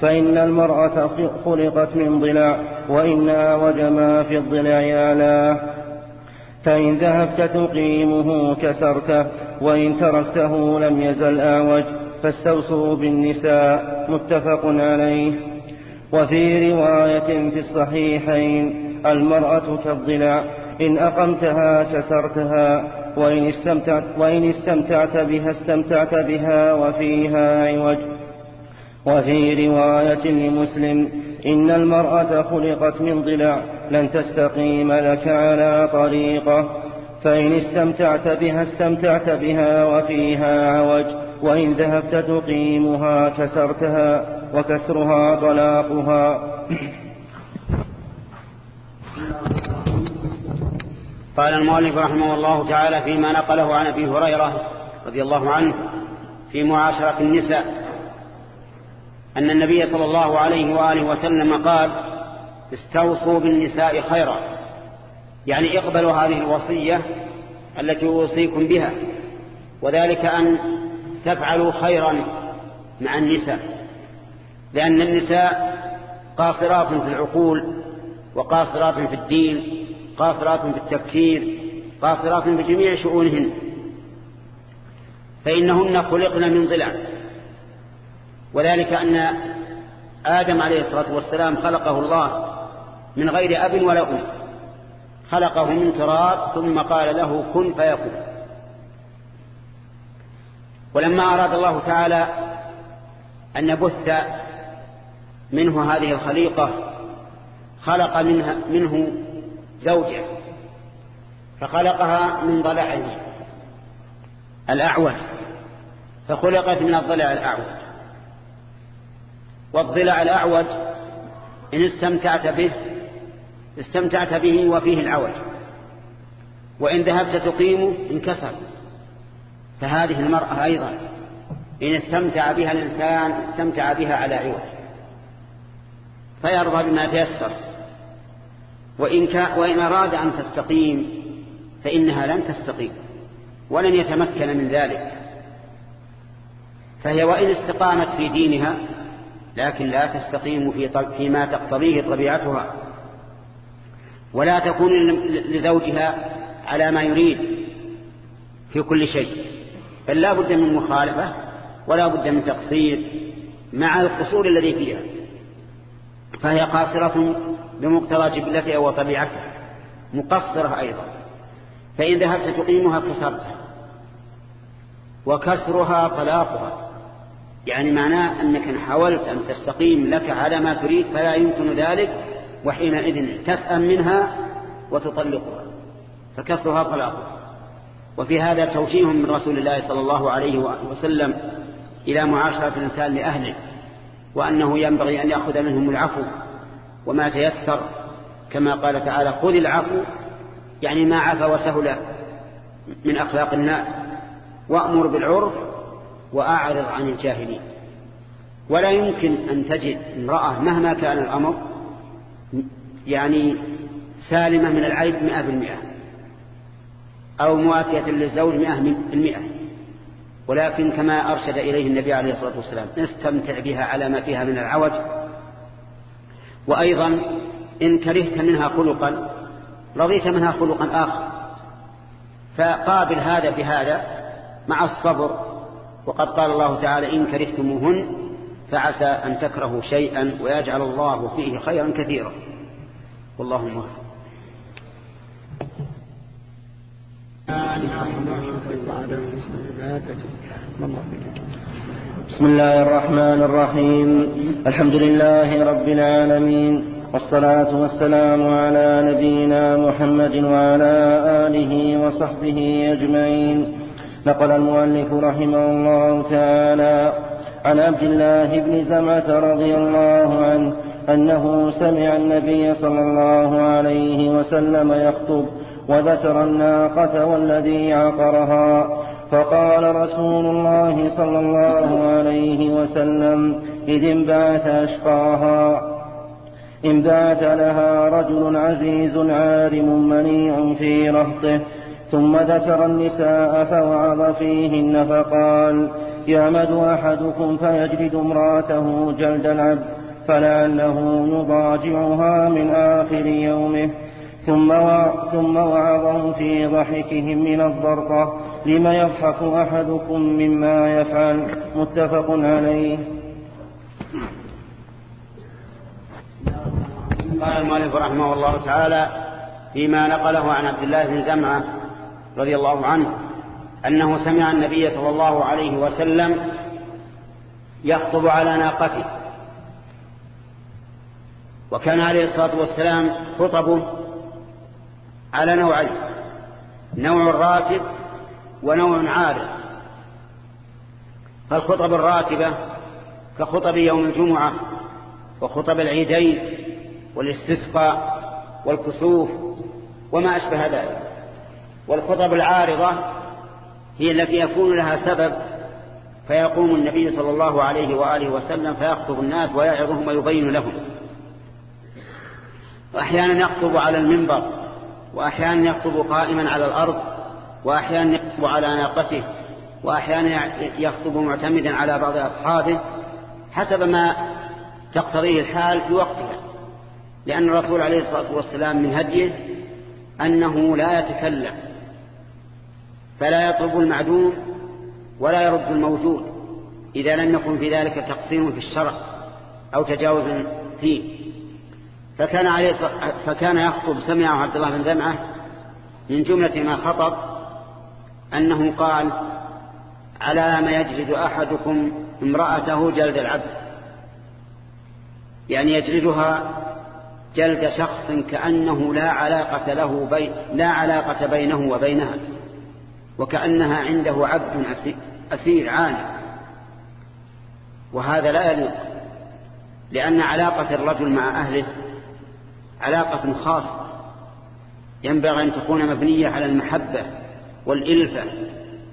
فإن المرأة خلقت من ضلع وإن أعوج ما في الضلع أعلاه فإن ذهبت تقيمه كسرته وإن تركته لم يزل أعوج فاستوصوا بالنساء متفق عليه. وفي رواية في الصحيحين المرأة كالضلع إن أقمتها كسرتها وإن استمتعت, وإن استمتعت بها استمتعت بها وفيها عوج. وفي رواية لمسلم إن المرأة خلقت من ضلع لن تستقيم لك على طريقة. فإن استمتعت بها استمتعت بها وفيها عوج وإن ذهبت تقيمها كسرتها وكسرها طلاقها. قال المؤلف رحمه الله تعالى فيما نقله عن أبي هريرة رضي الله عنه في معاشرة النساء. أن النبي صلى الله عليه وآله وسلم قال استوصوا بالنساء خيرا. يعني اقبلوا هذه الوصية التي أوصيكم بها وذلك أن تفعلوا خيرا مع النساء لأن النساء قاصرات في العقول وقاصرات في الدين قاصرات في التفكير قاصرات في جميع شؤونهن فإنهن خلقن من ضلع وذلك أن آدم عليه الصلاة والسلام خلقه الله من غير أب ولا أم. خلقه من تراب ثم قال له كن فيكون. ولما أراد الله تعالى أن يبث منه هذه الخليقة خلق منها منه زوجة فخلقها من ضلعه الأعوج فخلقت من الضلع الأعوج والضلع الأعوج إن استمتعت به استمتعت به وفيه العوج. وإن ذهبت تقيمه انكسر. فهذه المرأة أيضا إن استمتع بها الإنسان استمتع بها على عوض فيرضى بما تيسر. وإن, كان وإن أراد أن تستقيم فإنها لن تستقيم. ولن يتمكن من ذلك. فهي وإن استقامت في دينها لكن لا تستقيم في فيما تقتضيه طبيعتها ولا تكون لزوجها على ما يريد في كل شيء. بل لا بد من مخالفة ولا بد من تقصير مع القصور الذي فيها. فهي قاصرة بمقتضى جبلتها وطبيعتها مقصرة أيضا. فإن ذهبت تقيمها كسرتها وكسرها طلاقها. يعني معناه أنك إن حاولت أن تستقيم لك على ما تريد فلا يمكن ذلك وحينئذ تسأم منها وتطلقها فكسرها طلاقها وفي هذا توجيه من رسول الله صلى الله عليه وسلم إلى معاشرة الإنسان لأهله وأنه ينبغي أن يأخذ منهم العفو وما تيسر. كما قال تعالى خذ العفو يعني ما عفى وسهل من أخلاق الناس وأمر بالعرف وأعرض عن الجاهلين. ولا يمكن أن تجد امرأة مهما كان الأمر يعني سالمة من العيب مئة بالمئة أو مواتية للزوج مئة بالمئة ولكن كما أرشد إليه النبي عليه الصلاة والسلام استمتع بها على ما فيها من العوج. وأيضا إن كرهت منها خلقا رضيت منها خلقا آخر فقابل هذا بهذا مع الصبر وقد قال الله تعالى إن كرهتموهن فعسى أن تكرهوا شيئا ويجعل الله فيه خيرا كثيرا. والله موفق. بسم الله الرحمن الرحيم. الحمد لله رب العالمين. والصلاة والسلام على نبينا محمد وعلى آله وصحبه أجمعين. نقل المؤلف رحمه الله تعالى عن عبد الله بن زمعة رضي الله عنه أنه سمع النبي صلى الله عليه وسلم يخطب وذكر الناقة والذي عقرها فقال رسول الله صلى الله عليه وسلم إذ انبعث أشقاها انبعث لها رجل عزيز عارم منيع في رهطه ثم ذكر النساء فوعظ فيهن فقال يعمد أحدكم فيجلد امرأته جلد العبد فلعله يضاجعها من آخر يومه. ثم ثم وعظهم في ضحكهم من الضرقة لم يضحك أحدكم مما يفعل؟ متفق عليه. قال المؤلف رحمه الله تعالى فيما نقله عن عبد الله بن زمعة رضي الله عنه أنه سمع النبي صلى الله عليه وسلم يخطب على ناقته. وكان عليه الصلاة والسلام خطبه على نوعين نوع راتب ونوع عارض. فالخطب الراتبة كخطب يوم الجمعة وخطب العيدين والاستسقاء والكسوف وما أشبه ذلك. والخطب العارضة هي التي يكون لها سبب فيقوم النبي صلى الله عليه وآله وسلم فيخطب الناس ويعظهم ويبين لهم. وأحيانا يخطب على المنبر وأحيانا يخطب قائما على الأرض وأحيانا يخطب على ناقته وأحيانا يخطب معتمدا على بعض أصحابه حسب ما تقتضيه الحال في وقتها. لأن الرسول عليه الصلاة والسلام من هديه أنه لا يتكلم. فلا يطلب المعدوم ولا يرد الموجود إذا لم يكن في ذلك تقصير في الشرع أو تجاوز فيه. فكان, عليه فكان يخطب سمعه عبد الله بن زمعة من جملة ما خطب أنه قال على ما يجلد أحدكم امرأته جلد العبد. يعني يجلدها جلد شخص كأنه لا علاقة له بي لا علاقة بينه وبينها. وكأنها عنده عبد أسير عاني وهذا لا يليق لأن علاقة الرجل مع أهله علاقة خاصة. ينبغي أن تكون مبنية على المحبة والإلفة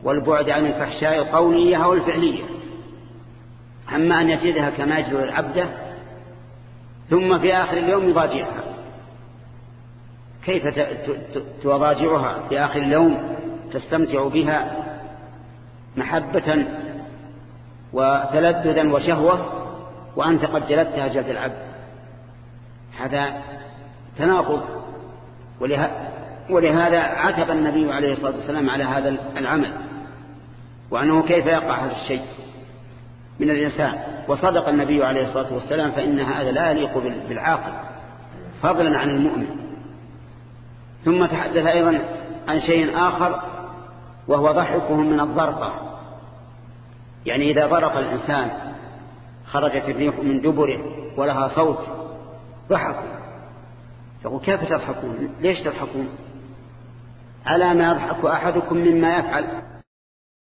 والبعد عن الفحشاء القولية أو الفعلية. أما أن يجدها كما يجد العبدة ثم في آخر اليوم يضاجعها. كيف تضاجعها في آخر اليوم؟ تستمتع بها محبة وتلذذا وشهوة وأنت قد جلدتها جلد العبد. هذا تناقض. ولهذا عتب النبي عليه الصلاة والسلام على هذا العمل. وأنه كيف يقع هذا الشيء من الإنسان؟ وصدق النبي عليه الصلاة والسلام فإن هذا لا يليق بالعاقل فضلا عن المؤمن. ثم تحدث أيضا عن شيء آخر وهو ضحكهم من الضرقة. يعني إذا ضرق الإنسان خرجت الريح من دبره ولها صوت ضحكوا. يقول كيف تضحكون؟ ليش تضحكون؟ على ما يضحك أحدكم مما يفعل؟